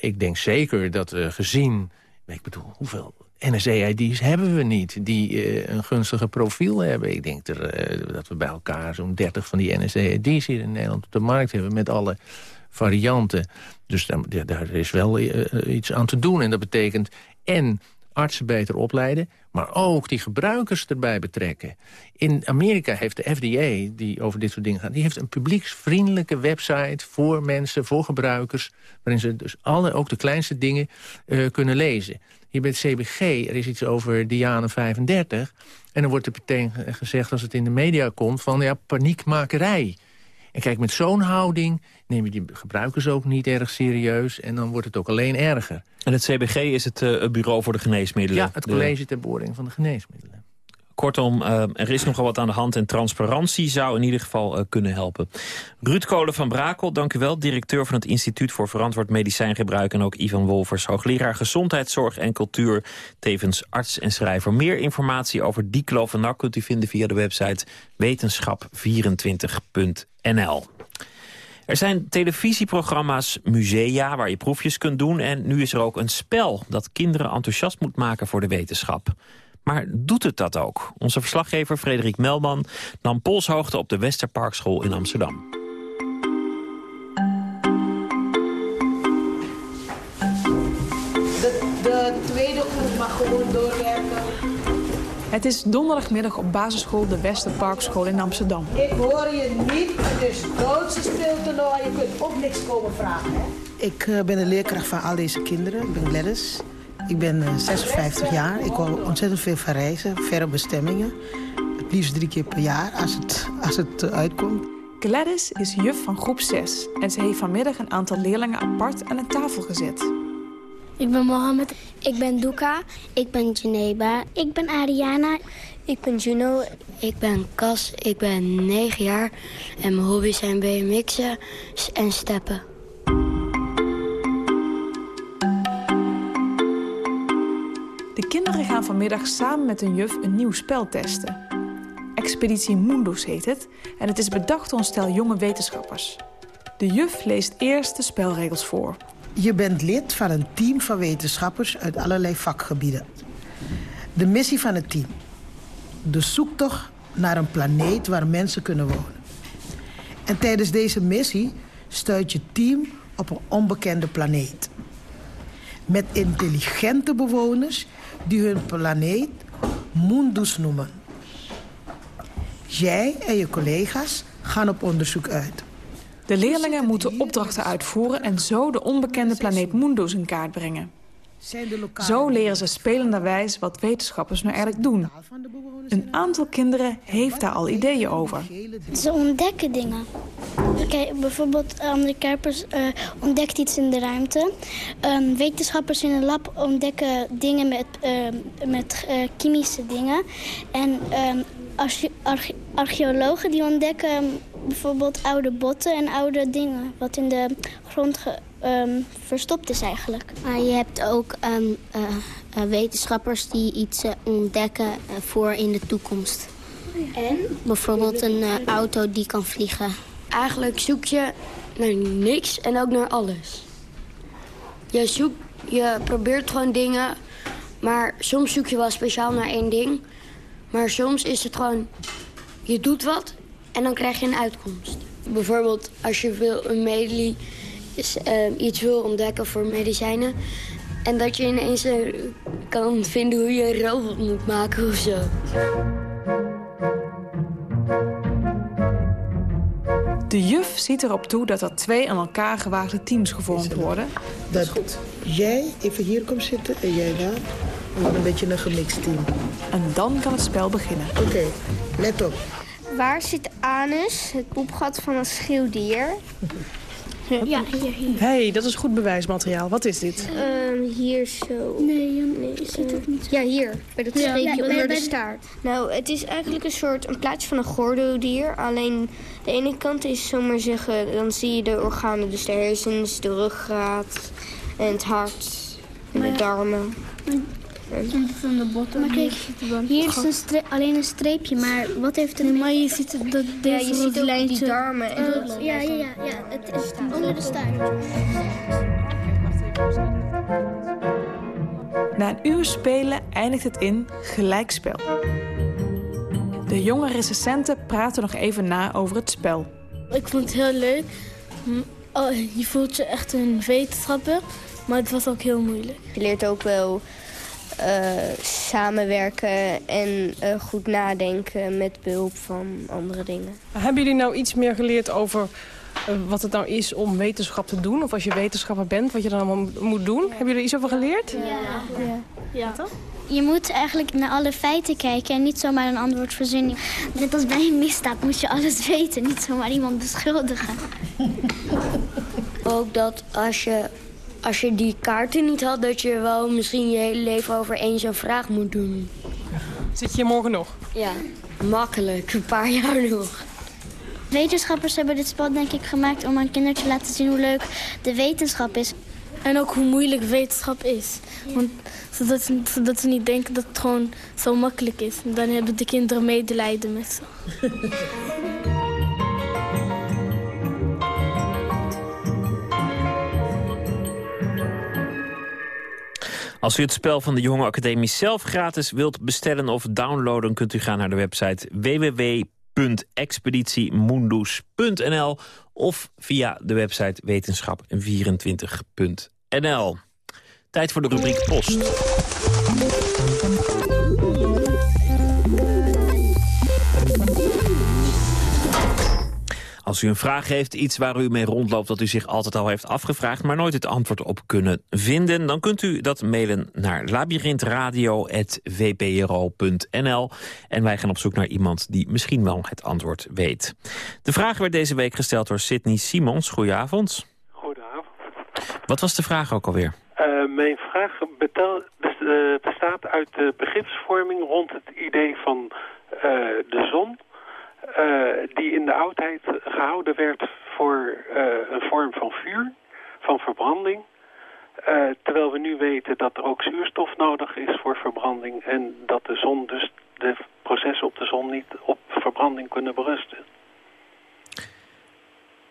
ik denk zeker dat gezien... Ik bedoel, hoeveel NSA-ID's hebben we niet die een gunstige profiel hebben. Ik denk er, dat we bij elkaar zo'n 30 van die NSA-ID's hier in Nederland op de markt hebben... met alle varianten. Dus daar, daar is wel uh, iets aan te doen. En dat betekent en artsen beter opleiden... maar ook die gebruikers erbij betrekken. In Amerika heeft de FDA, die over dit soort dingen gaat... die heeft een publieksvriendelijke website voor mensen, voor gebruikers... waarin ze dus alle, ook de kleinste dingen uh, kunnen lezen. Hier bij CBG, er is iets over Diane 35... en dan wordt er meteen gezegd als het in de media komt... van ja, paniekmakerij... En kijk, met zo'n houding neem je die gebruikers ook niet erg serieus... en dan wordt het ook alleen erger. En het CBG is het uh, bureau voor de geneesmiddelen? Ja, het college ter beoordeling van de geneesmiddelen. Kortom, uh, er is nogal wat aan de hand en transparantie zou in ieder geval uh, kunnen helpen. Ruud Kolen van Brakel, dank u wel. Directeur van het Instituut voor Verantwoord Medicijngebruik... en ook Ivan Wolfers, hoogleraar Gezondheidszorg en Cultuur... tevens arts en schrijver. Meer informatie over diclofenac kunt u vinden via de website wetenschap24.nl. Er zijn televisieprogramma's, musea waar je proefjes kunt doen... en nu is er ook een spel dat kinderen enthousiast moet maken voor de wetenschap. Maar doet het dat ook? Onze verslaggever Frederik Melman nam polshoogte op de Westerparkschool in Amsterdam. De, de tweede groep mag gewoon doorwerken. Het is donderdagmiddag op basisschool de Westerparkschool in Amsterdam. Ik hoor je niet, het is grootste speeltoernooi. Je kunt ook niks komen vragen, hè? Ik uh, ben de leerkracht van al deze kinderen. Ik ben Gladys. Ik ben uh, 56 jaar. Ik hou ontzettend veel van reizen, verre bestemmingen. Het liefst drie keer per jaar, als het, als het uh, uitkomt. Gladys is juf van groep 6 en ze heeft vanmiddag een aantal leerlingen apart aan een tafel gezet. Ik ben Mohammed. Ik ben Duka. Ik ben Geneba. Ik ben Ariana. Ik ben Juno. Ik ben Cas. Ik ben 9 jaar. En mijn hobby's zijn BMX'en en steppen. Gaan vanmiddag samen met een juf een nieuw spel testen. Expeditie Mundus heet het en het is bedacht door een stel jonge wetenschappers. De juf leest eerst de spelregels voor. Je bent lid van een team van wetenschappers uit allerlei vakgebieden. De missie van het team. De zoektocht naar een planeet waar mensen kunnen wonen. En tijdens deze missie stuit je team op een onbekende planeet. Met intelligente bewoners die hun planeet Mundus noemen. Jij en je collega's gaan op onderzoek uit. De leerlingen moeten opdrachten uitvoeren en zo de onbekende planeet Mundus in kaart brengen. Zo leren ze spelenderwijs wat wetenschappers nu eigenlijk doen. Een aantal kinderen heeft daar al ideeën over. Ze ontdekken dingen. Kijk, bijvoorbeeld um, de Kuipers uh, ontdekt iets in de ruimte. Um, wetenschappers in een lab ontdekken dingen met, uh, met uh, chemische dingen. En um, arche archeologen die ontdekken bijvoorbeeld oude botten en oude dingen... wat in de grond um, verstopt is eigenlijk. Maar je hebt ook um, uh, uh, wetenschappers die iets uh, ontdekken voor in de toekomst. En? Bijvoorbeeld een auto die kan vliegen. Eigenlijk zoek je naar niks en ook naar alles. Je, zoekt, je probeert gewoon dingen, maar soms zoek je wel speciaal naar één ding. Maar soms is het gewoon, je doet wat en dan krijg je een uitkomst. Bijvoorbeeld als je wil een medaille is, uh, iets wil ontdekken voor medicijnen. En dat je ineens uh, kan vinden hoe je een robot moet maken of zo. De juf ziet erop toe dat er twee aan elkaar gewaagde teams gevormd worden. Dat goed. jij even hier komt zitten en jij daar. Dan een beetje een gemixt team. En dan kan het spel beginnen. Oké, okay, let op. Waar zit anus, het poepgat van een schreeuwdier? Ja, hier, hier. hey, dat is goed bewijsmateriaal. Wat is dit? Um, hier zo. Nee, nee zit het niet. Ja, hier. Bij dat streepje ja, onder de staart. Nou, het is eigenlijk een soort een plaatje van een gordeldier. Alleen de ene kant is, zomaar zeggen, dan zie je de organen. Dus de hersens, de ruggraat en het hart en de darmen. Van de botten. Maar kijk, hier is een alleen een streepje, maar wat heeft het... Nee, maar je ziet dat deze ja, je ziet ook die darmen. En uh, ja, ja, ja, ja, het is onder de staart. Na een uur spelen eindigt het in gelijkspel. De jonge recensenten praten nog even na over het spel. Ik vond het heel leuk. Oh, je voelt je echt een wetenschapper, maar het was ook heel moeilijk. Je leert ook wel samenwerken en uh, goed nadenken met behulp van andere dingen. Hebben jullie nou iets meer geleerd over uh, wat het nou is om wetenschap te doen? Of als je wetenschapper bent, wat je dan allemaal moet doen? Ja. Hebben jullie er iets over geleerd? Ja. ja. ja. toch? Je moet eigenlijk naar alle feiten kijken en niet zomaar een antwoord verzinnen. Net als bij een misdaad moet je alles weten, niet zomaar iemand beschuldigen. Ook dat als je als je die kaarten niet had, dat je wel misschien je hele leven over één zo'n vraag moet doen. Zit je morgen nog? Ja, makkelijk. Een paar jaar nog. Wetenschappers hebben dit spel denk ik gemaakt om aan kinderen te laten zien hoe leuk de wetenschap is. En ook hoe moeilijk wetenschap is. Want, zodat, ze, zodat ze niet denken dat het gewoon zo makkelijk is. Dan hebben de kinderen medelijden met ze. Als u het spel van de Jonge Academie zelf gratis wilt bestellen of downloaden... kunt u gaan naar de website www.expeditiemundus.nl of via de website wetenschap24.nl. Tijd voor de rubriek Post. Als u een vraag heeft, iets waar u mee rondloopt... dat u zich altijd al heeft afgevraagd... maar nooit het antwoord op kunnen vinden... dan kunt u dat mailen naar labyrinthradio.vpro.nl. En wij gaan op zoek naar iemand die misschien wel het antwoord weet. De vraag werd deze week gesteld door Sidney Simons. Goedenavond. Goedenavond. Wat was de vraag ook alweer? Uh, mijn vraag betel, bestaat uit de begripsvorming rond het idee van uh, de zon die in de oudheid gehouden werd voor uh, een vorm van vuur, van verbranding. Uh, terwijl we nu weten dat er ook zuurstof nodig is voor verbranding... en dat de zon dus de processen op de zon niet op verbranding kunnen berusten.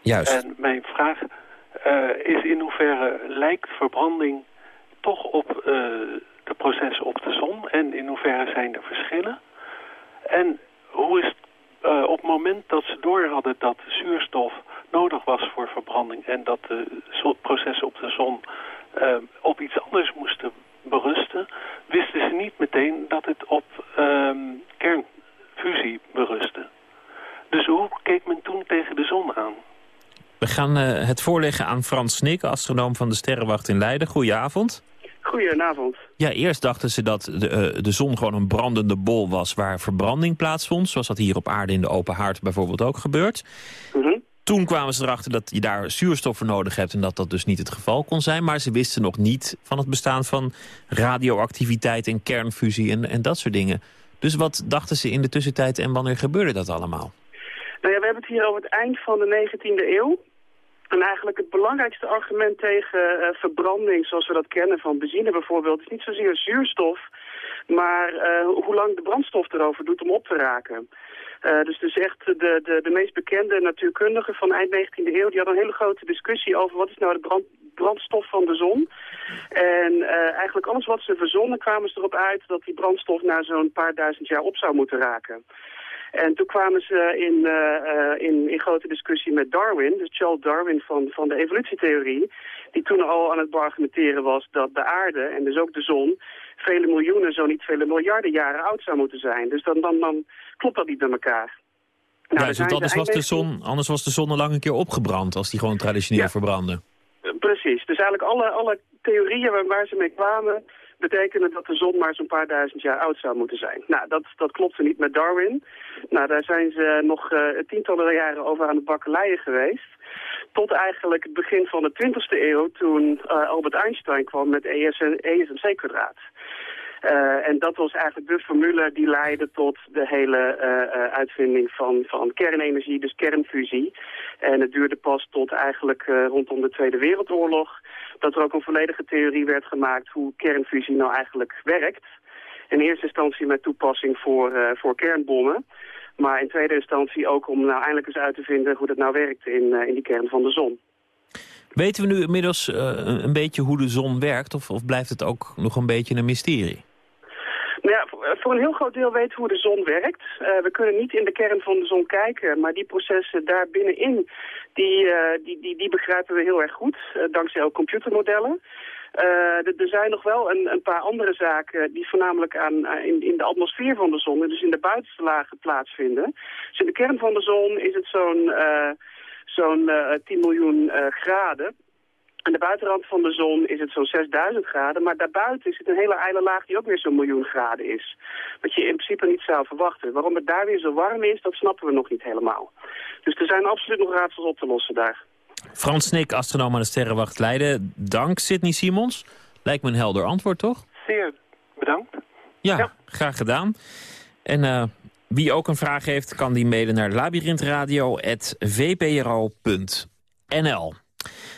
Juist. En mijn vraag is in hoeverre lijkt verbranding toch op de processen op de zon... en in hoeverre zijn er verschillen? En hoe is uh, op het moment dat ze door hadden dat zuurstof nodig was voor verbranding en dat de processen op de zon uh, op iets anders moesten berusten, wisten ze niet meteen dat het op um, kernfusie berustte. Dus hoe keek men toen tegen de zon aan? We gaan uh, het voorleggen aan Frans Snik, astronoom van de Sterrenwacht in Leiden. Goedenavond. Goedenavond. Ja, eerst dachten ze dat de, uh, de zon gewoon een brandende bol was... waar verbranding plaatsvond, zoals dat hier op aarde in de open haard bijvoorbeeld ook gebeurt. Mm -hmm. Toen kwamen ze erachter dat je daar zuurstof voor nodig hebt... en dat dat dus niet het geval kon zijn. Maar ze wisten nog niet van het bestaan van radioactiviteit en kernfusie en, en dat soort dingen. Dus wat dachten ze in de tussentijd en wanneer gebeurde dat allemaal? Nou ja, we hebben het hier over het eind van de 19e eeuw. En eigenlijk het belangrijkste argument tegen uh, verbranding, zoals we dat kennen van benzine bijvoorbeeld, is niet zozeer zuurstof, maar uh, hoe lang de brandstof erover doet om op te raken. Uh, dus dus echt de, de, de meest bekende natuurkundigen van eind 19e eeuw... die hadden een hele grote discussie over wat is nou de brand, brandstof van de zon. En eigenlijk alles wat ze verzonnen kwamen ze erop uit... dat die brandstof na zo'n paar duizend jaar op zou moeten raken. En toen kwamen ze in, uh, in, in grote discussie met Darwin, dus Charles Darwin van, van de evolutietheorie, die toen al aan het argumenteren was dat de aarde en dus ook de zon vele miljoenen, zo niet vele miljarden jaren oud zou moeten zijn. Dus dan, dan, dan klopt dat niet met elkaar. Nou, ja, anders, was de zon, anders was de zon al lang een keer opgebrand als die gewoon traditioneel ja. verbrandde. Precies. Dus eigenlijk alle, alle theorieën waar, waar ze mee kwamen betekenen dat de zon maar zo'n paar duizend jaar oud zou moeten zijn. Nou, dat, dat klopte niet met Darwin. Nou, daar zijn ze nog uh, tientallen jaren over aan het bakkeleien geweest. Tot eigenlijk het begin van de 20e eeuw, toen uh, Albert Einstein kwam met ES en, ES en C-kwadraat. Uh, en dat was eigenlijk de formule die leidde tot de hele uh, uh, uitvinding van, van kernenergie, dus kernfusie. En het duurde pas tot eigenlijk rondom de Tweede Wereldoorlog dat er ook een volledige theorie werd gemaakt hoe kernfusie nou eigenlijk werkt. In eerste instantie met toepassing voor, voor kernbommen. Maar in tweede instantie ook om nou eindelijk eens uit te vinden hoe dat nou werkt in, in die kern van de zon. Weten we nu inmiddels een beetje hoe de zon werkt of, of blijft het ook nog een beetje een mysterie? Nou ja, voor een heel groot deel weten we hoe de zon werkt. Uh, we kunnen niet in de kern van de zon kijken, maar die processen daar binnenin, die, uh, die, die, die begrijpen we heel erg goed, dankzij ook computermodellen. er zijn nog wel een, een, paar andere zaken die voornamelijk aan, in, in, de atmosfeer van de zon, dus in de buitenste lagen plaatsvinden. Dus in de kern van de zon is het zo'n zo'n 10 miljoen graden. Aan de buitenrand van de zon is het zo'n 6000 graden, maar daarbuiten is het een hele ijle laag die ook weer zo'n miljoen graden is. Wat je in principe niet zou verwachten. Waarom het daar weer zo warm is, dat snappen we nog niet helemaal. Dus er zijn absoluut nog raadsels op te lossen daar. Frans Snik, astronoom aan de Sterrenwacht Leiden. Dank, Sidney Simons. Lijkt me een helder antwoord, toch? Zeer bedankt. Ja, ja. graag gedaan. En uh, wie ook een vraag heeft, kan die mailen naar labyrinthradio.vpro.nl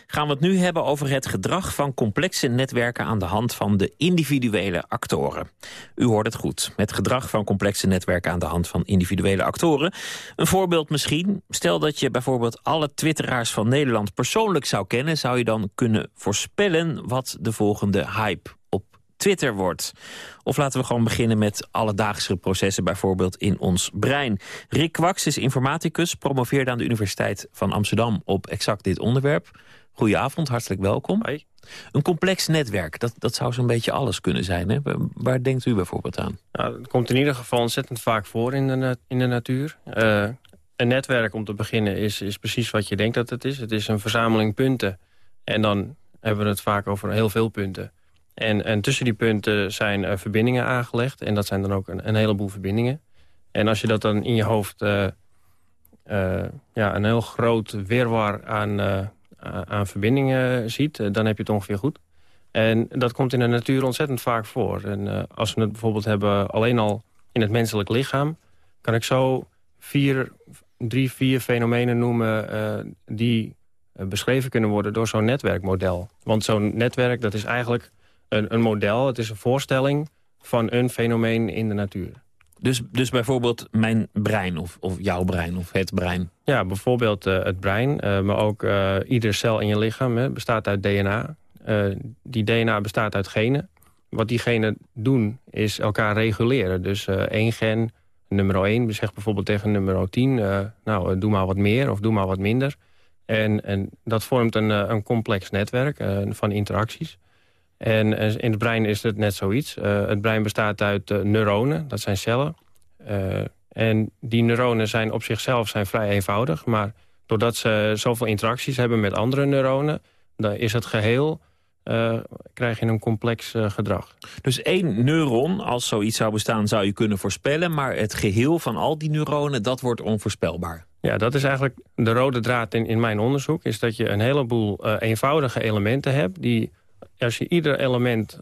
gaan we het nu hebben over het gedrag van complexe netwerken aan de hand van de individuele actoren. U hoort het goed, het gedrag van complexe netwerken aan de hand van individuele actoren. Een voorbeeld misschien, stel dat je bijvoorbeeld alle twitteraars van Nederland persoonlijk zou kennen, zou je dan kunnen voorspellen wat de volgende hype op Twitter wordt. Of laten we gewoon beginnen met alledaagse processen, bijvoorbeeld in ons brein. Rick Kwaks is informaticus, promoveerde aan de Universiteit van Amsterdam op exact dit onderwerp. Goedenavond, hartelijk welkom. Een complex netwerk, dat, dat zou zo'n beetje alles kunnen zijn. Hè? Waar denkt u bijvoorbeeld aan? Nou, het komt in ieder geval ontzettend vaak voor in de, in de natuur. Uh, een netwerk, om te beginnen, is, is precies wat je denkt dat het is. Het is een verzameling punten. En dan hebben we het vaak over heel veel punten. En, en tussen die punten zijn uh, verbindingen aangelegd. En dat zijn dan ook een, een, heleboel verbindingen. En als je dat dan in je hoofd... Uh, ja, een heel groot wirwar aan eh, aan verbindingen ziet, eh, dan heb je het ongeveer goed. En dat komt in de natuur ontzettend vaak voor. En uh, als we het bijvoorbeeld hebben alleen al in het menselijk lichaam... kan ik zo vier, drie, vier fenomenen noemen... Die beschreven kunnen worden door zo'n netwerkmodel. Want zo'n netwerk dat is eigenlijk een, een model, het is een voorstelling... van een fenomeen in de natuur. Dus, dus bijvoorbeeld mijn brein of, of jouw brein of het brein? Ja, bijvoorbeeld uh, het brein, uh, maar ook uh, ieder cel in je lichaam hè, bestaat uit DNA. die DNA bestaat uit genen. Wat die genen doen is elkaar reguleren. Dus één gen, nummer 1, zegt bijvoorbeeld tegen nummer 10... nou, doe maar wat meer of doe maar wat minder. En, en dat vormt een, een complex netwerk van interacties. En in het brein is het net zoiets. het brein bestaat uit neuronen, dat zijn cellen. en die neuronen zijn op zichzelf zijn vrij eenvoudig... maar doordat ze zoveel interacties hebben met andere neuronen... dan is het geheel uh, krijg je een complex uh, gedrag. Dus één neuron, als zoiets zou bestaan, zou je kunnen voorspellen... maar het geheel van al die neuronen, dat wordt onvoorspelbaar. Ja, dat is eigenlijk de rode draad in, in mijn onderzoek... is dat je een heleboel uh, eenvoudige elementen hebt... die, als je ieder element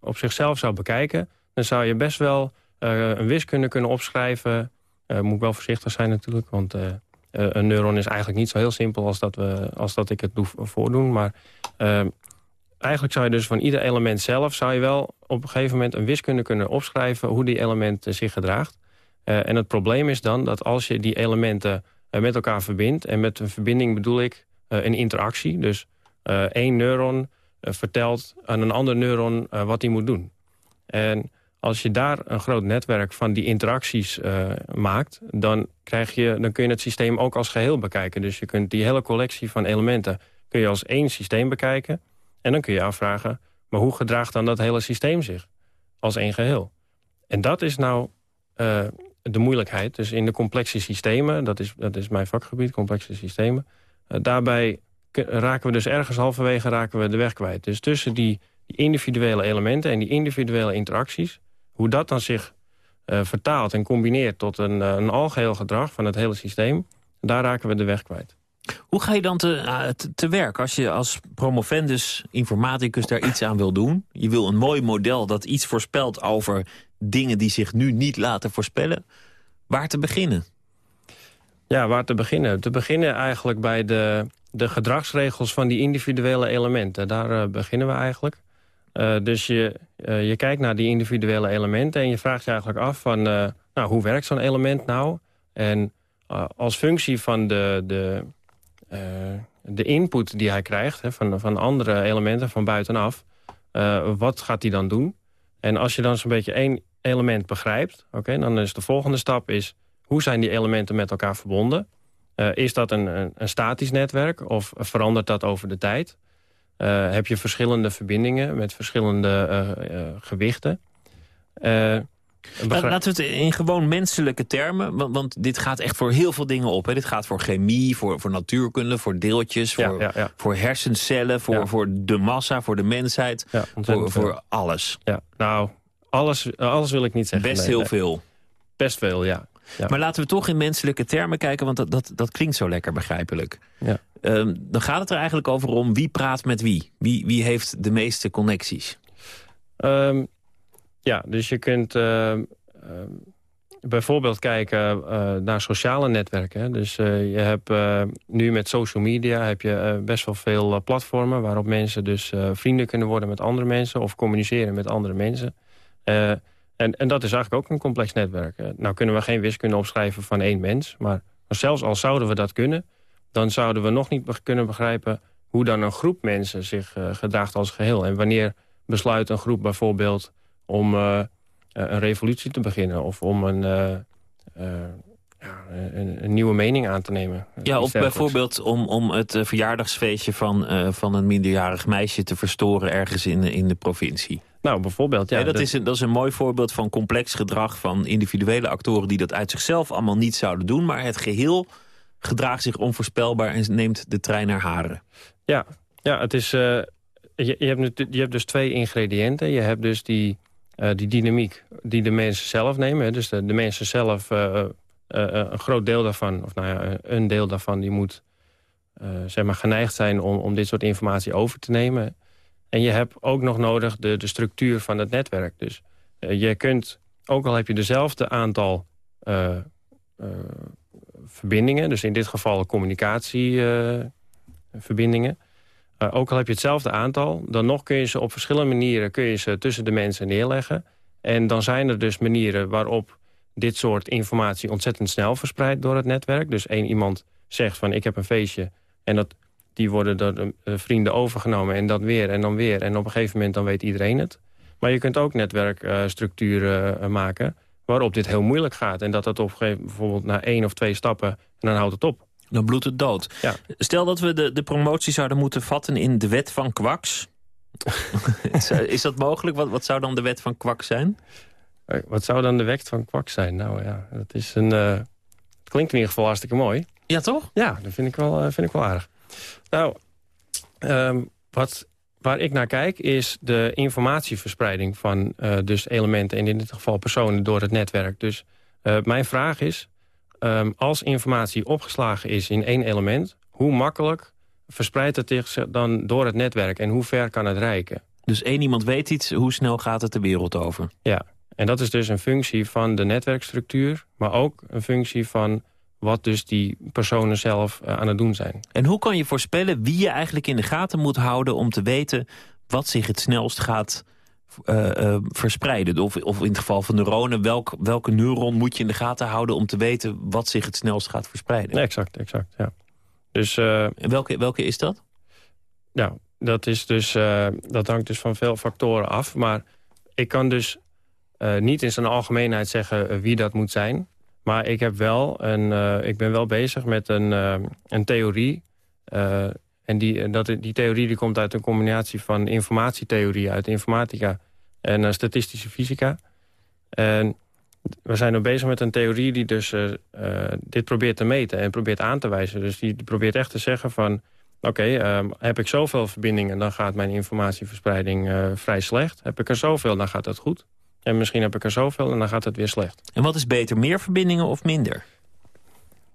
op zichzelf zou bekijken... dan zou je best wel een wiskunde kunnen opschrijven... moet ik wel voorzichtig zijn natuurlijk, want... een neuron is eigenlijk niet zo heel simpel als dat, we, als dat ik het doe voordoen. Maar eigenlijk zou je dus van ieder element zelf... zou je wel op een gegeven moment een wiskunde kunnen opschrijven... hoe die element zich gedraagt. En het probleem is dan dat als je die elementen met elkaar verbindt... en met een verbinding bedoel ik een interactie. Dus één neuron vertelt aan een ander neuron wat hij moet doen. En als je daar een groot netwerk van die interacties maakt... Dan, krijg je, dan kun je het systeem ook als geheel bekijken. Dus je kunt die hele collectie van elementen kun je als één systeem bekijken... En dan kun je afvragen, maar hoe gedraagt dan dat hele systeem zich? Als één geheel. En dat is nou de moeilijkheid. Dus in de complexe systemen, dat is, dat is mijn vakgebied, complexe systemen. Daarbij raken we dus ergens halverwege raken we de weg kwijt. Dus tussen die, individuele elementen en die individuele interacties... hoe dat dan zich uh, vertaalt en combineert tot een, een algeheel gedrag van het hele systeem... daar raken we de weg kwijt. Hoe ga je dan te, te, te, werk als je als promovendus informaticus daar iets aan wil doen? Je wil een mooi model dat iets voorspelt over dingen die zich nu niet laten voorspellen. Waar te beginnen? Ja, waar te beginnen? Te beginnen eigenlijk bij de, de gedragsregels van die individuele elementen. Daar uh, beginnen we eigenlijk. Uh, dus je, uh, je kijkt naar die individuele elementen en je vraagt je eigenlijk af van... nou, hoe werkt zo'n element nou? En als functie van de, de, de input die hij krijgt hè, van, van andere elementen van buitenaf... Wat gaat hij dan doen? En als je dan zo'n beetje één element begrijpt... oké, dan is de volgende stap is... hoe zijn die elementen met elkaar verbonden? Uh, is dat een, een, een, statisch netwerk of verandert dat over de tijd? heb je verschillende verbindingen met verschillende gewichten? Laten we het in gewoon menselijke termen, want, want, dit gaat echt voor heel veel dingen op. Hè. Dit gaat voor chemie, voor, voor natuurkunde, voor deeltjes, voor, ja, ja, voor hersencellen, voor, voor de massa, voor de mensheid, voor, voor alles. Ja, nou, alles, alles wil ik niet zeggen. Best heel veel. Best veel, ja. Maar laten we toch in menselijke termen kijken, want dat, dat, dat klinkt zo lekker begrijpelijk. Ja. Um, dan gaat het er eigenlijk over om wie praat met wie. Wie, wie heeft de meeste connecties? Um, ja, dus je kunt uh, uh, bijvoorbeeld kijken uh, naar sociale netwerken. Dus je hebt nu met social media heb je best wel veel platformen... waarop mensen dus vrienden kunnen worden met andere mensen... of communiceren met andere mensen. En, en dat is eigenlijk ook een complex netwerk. nou kunnen we geen wiskunde opschrijven van één mens... maar, zelfs al zouden we dat kunnen... dan zouden we nog niet kunnen begrijpen hoe dan een groep mensen zich gedraagt als geheel. En wanneer besluit een groep bijvoorbeeld om uh, een revolutie te beginnen. Of om een, uh, ja, een, een, nieuwe mening aan te nemen. Ja, of bijvoorbeeld om, om het verjaardagsfeestje van, van een minderjarig meisje te verstoren ergens in, in de provincie. Nou, bijvoorbeeld, ja. dat, dat, Is een, dat is een mooi voorbeeld van complex gedrag van individuele actoren... die dat uit zichzelf allemaal niet zouden doen. Maar het geheel gedraagt zich onvoorspelbaar en neemt de trein naar haren. Ja, ja het is... Uh, je, je, hebt, je hebt dus twee ingrediënten. Je hebt dus die uh, die dynamiek die de mensen zelf nemen. Dus de, de, mensen zelf, uh, een groot deel daarvan, of nou ja, een deel daarvan... die moet zeg maar geneigd zijn om, om dit soort informatie over te nemen. En je hebt ook nog nodig de, de structuur van het netwerk. Dus je kunt, ook al heb je dezelfde aantal verbindingen... dus in dit geval communicatieverbindingen... Ook al heb je hetzelfde aantal, dan nog kun je ze op verschillende manieren kun je ze tussen de mensen neerleggen. En dan zijn er dus manieren waarop dit soort informatie ontzettend snel verspreidt door het netwerk. Dus één iemand zegt van ik heb een feestje en dat, die worden door de uh, vrienden overgenomen en dat weer en dan weer. En op een gegeven moment dan weet iedereen het. Maar je kunt ook netwerkstructuren uh, maken waarop dit heel moeilijk gaat. En dat het op een gegeven bijvoorbeeld na één of twee stappen en dan houdt het op. Dan bloedt het dood. Ja. Stel dat we de, de promotie zouden moeten vatten in de wet van kwaks. is dat mogelijk? Wat, wat zou dan de wet van kwak zijn? Wat zou dan de wet van kwak zijn? Nou ja, dat is een... eh, het klinkt in ieder geval hartstikke mooi. Ja, toch? Ja, dat vind ik wel, eh, vind ik wel aardig. Nou, ehm, wat, waar ik naar kijk is de informatieverspreiding van eh, dus elementen... en in dit geval personen door het netwerk. Dus mijn vraag is, ehm, als informatie opgeslagen is in één element... hoe makkelijk verspreidt het zich dan door het netwerk en hoe ver kan het reiken? Dus één iemand weet iets, hoe snel gaat het de wereld over? Ja, en dat is dus een functie van de netwerkstructuur... maar ook een functie van wat dus die personen zelf eh, aan het doen zijn. En hoe kan je voorspellen wie je eigenlijk in de gaten moet houden... om te weten wat zich het snelst gaat eh, eh, verspreiden? Of, of in het geval van neuronen, welk, welke neuron moet je in de gaten houden... om te weten wat zich het snelst gaat verspreiden? Nee, exact, exact, ja. Dus, en welke, welke is dat? Nou, dat, is dus, dat hangt dus van veel factoren af. Maar ik kan dus eh, niet in zijn algemeenheid zeggen eh, wie dat moet zijn. Maar ik, heb wel een, eh, ik ben wel bezig met een, een theorie. en die, dat, die theorie die komt uit een combinatie van informatietheorie uit informatica en statistische fysica. En we zijn nu bezig met een theorie die dus dit probeert te meten en probeert aan te wijzen. Dus die probeert echt te zeggen van... oké, ehm, heb ik zoveel verbindingen, dan gaat mijn informatieverspreiding eh, vrij slecht. Heb ik er zoveel, dan gaat dat goed. En misschien heb ik er zoveel en dan gaat het weer slecht. En wat is beter, meer verbindingen of minder?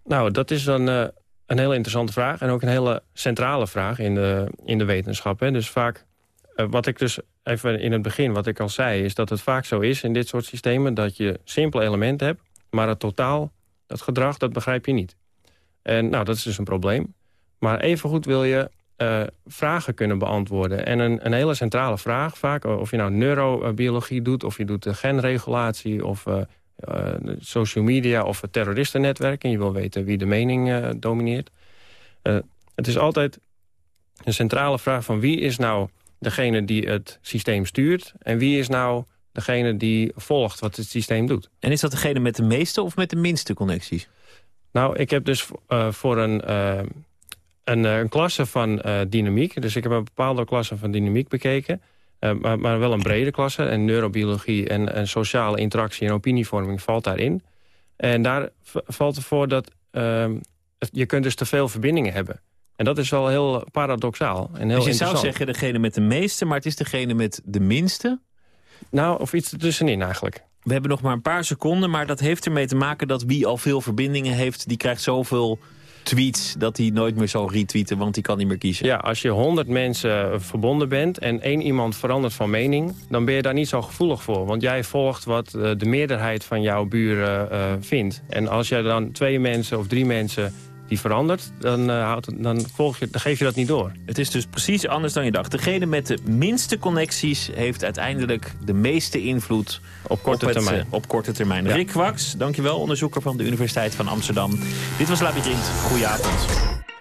Nou, dat is dan eh, een hele interessante vraag. En ook een hele centrale vraag in de, in de wetenschap. Hè. Dus vaak, eh, wat ik dus even in het begin, wat ik al zei... is dat het vaak zo is in dit soort systemen... dat je simpele elementen hebt, maar het totaal, dat gedrag, dat begrijp je niet. En nou, dat is dus een probleem. Maar evengoed wil je eh, vragen kunnen beantwoorden. En een, een hele centrale vraag vaak, of je nou neurobiologie doet... of je doet de genregulatie of eh, eh, social media of het terroristennetwerk... en je wil weten wie de mening eh, domineert. Eh, het is altijd een centrale vraag van wie is nou degene die het systeem stuurt... en wie is nou degene die volgt wat het systeem doet. En is dat degene met de meeste of met de minste connecties? Nou, ik heb dus eh, voor een, eh, een, eh, een klasse van eh, dynamiek... dus ik heb een bepaalde klasse van dynamiek bekeken... eh, maar, maar wel een brede klasse. En neurobiologie en, en sociale interactie en opinievorming valt daarin. En daar valt ervoor dat ehm, je kunt dus te veel verbindingen hebben. En dat is wel heel paradoxaal en heel dus je zou zeggen degene met de meeste, maar het is degene met de minste? Nou, of iets ertussenin eigenlijk. We hebben nog maar een paar seconden, maar dat heeft ermee te maken dat wie al veel verbindingen heeft, die krijgt zoveel tweets dat hij nooit meer zal retweeten, want die kan niet meer kiezen. Ja, als je honderd mensen verbonden bent en één iemand verandert van mening... dan ben je daar niet zo gevoelig voor. Want jij volgt wat eh, de meerderheid van jouw buren eh, vindt. En als jij dan twee mensen of drie mensen die verandert... dan, eh, houdt dan, volg je, dan geef je dat niet door. Het is dus precies anders dan je dacht. Degene met de minste connecties heeft uiteindelijk de meeste invloed op korte het, termijn. eh, op korte termijn. Ja. Rick Kwaks, dankjewel, onderzoeker van de Universiteit van Amsterdam. Dit was Labyrinth. Goedenavond.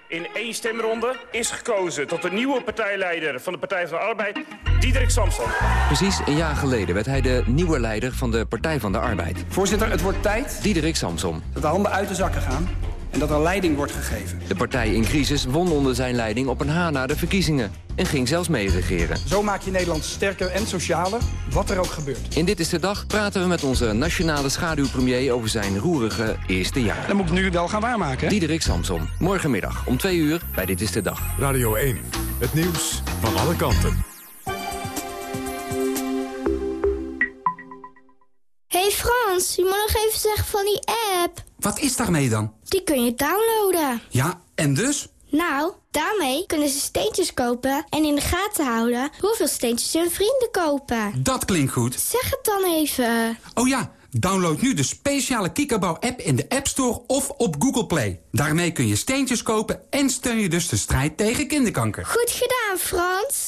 In één stemronde is gekozen tot de nieuwe partijleider van de Partij van de Arbeid, Diederik Samson. Precies een jaar geleden werd hij de nieuwe leider van de Partij van de Arbeid. Voorzitter, het wordt tijd Diederik Samsom. dat de handen uit de zakken gaan en dat er leiding wordt gegeven. De partij in crisis won onder zijn leiding op een haar na de verkiezingen. En ging zelfs meeregeren. Zo maak je Nederland sterker en socialer, wat er ook gebeurt. In Dit is de Dag praten we met onze nationale schaduwpremier over zijn roerige eerste jaar. Dat moet ik nu wel gaan waarmaken, hè? Diederik Samsom. Morgenmiddag om twee uur bij Dit is de Dag. Radio 1. Het nieuws van alle kanten. hey Frans, je moet nog even zeggen van die app. Wat is daarmee dan? Die kun je downloaden. Ja, en dus? Nou, daarmee kunnen ze steentjes kopen en in de gaten houden hoeveel steentjes hun vrienden kopen. Dat klinkt goed. Zeg het dan even. Oh ja, download nu de speciale Kikkerbouw-app in de App Store of op Google Play. Daarmee kun je steentjes kopen en steun je dus de strijd tegen kinderkanker. Goed gedaan, Frans.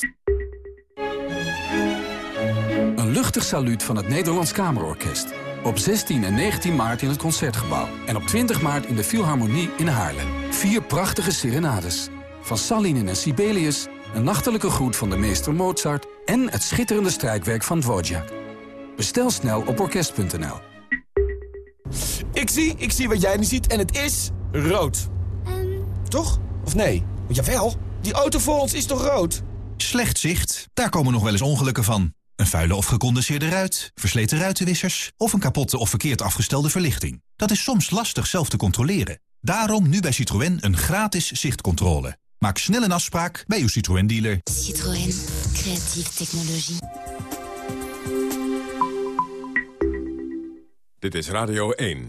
Een luchtig saluut van het Nederlands Kamerorkest. Op 16 en 19 maart in het Concertgebouw. En op 20 maart in de Philharmonie in Haarlem. Vier prachtige serenades. Van Salinen en Sibelius, een nachtelijke groet van de meester Mozart... en het schitterende strijkwerk van Dvorak. Bestel snel op orkest.nl. Ik zie, ik zie wat jij nu ziet en het is rood. Een toch? Of nee? Jawel, die auto voor ons is toch rood? Slecht zicht, daar komen nog wel eens ongelukken van. Een vuile of gecondenseerde ruit, versleten ruitenwissers... of een kapotte of verkeerd afgestelde verlichting. Dat is soms lastig zelf te controleren. Daarom nu bij Citroën een gratis zichtcontrole. Maak snel een afspraak bij uw Citroën-dealer. Citroën. Creatieve technologie. Dit is Radio 1.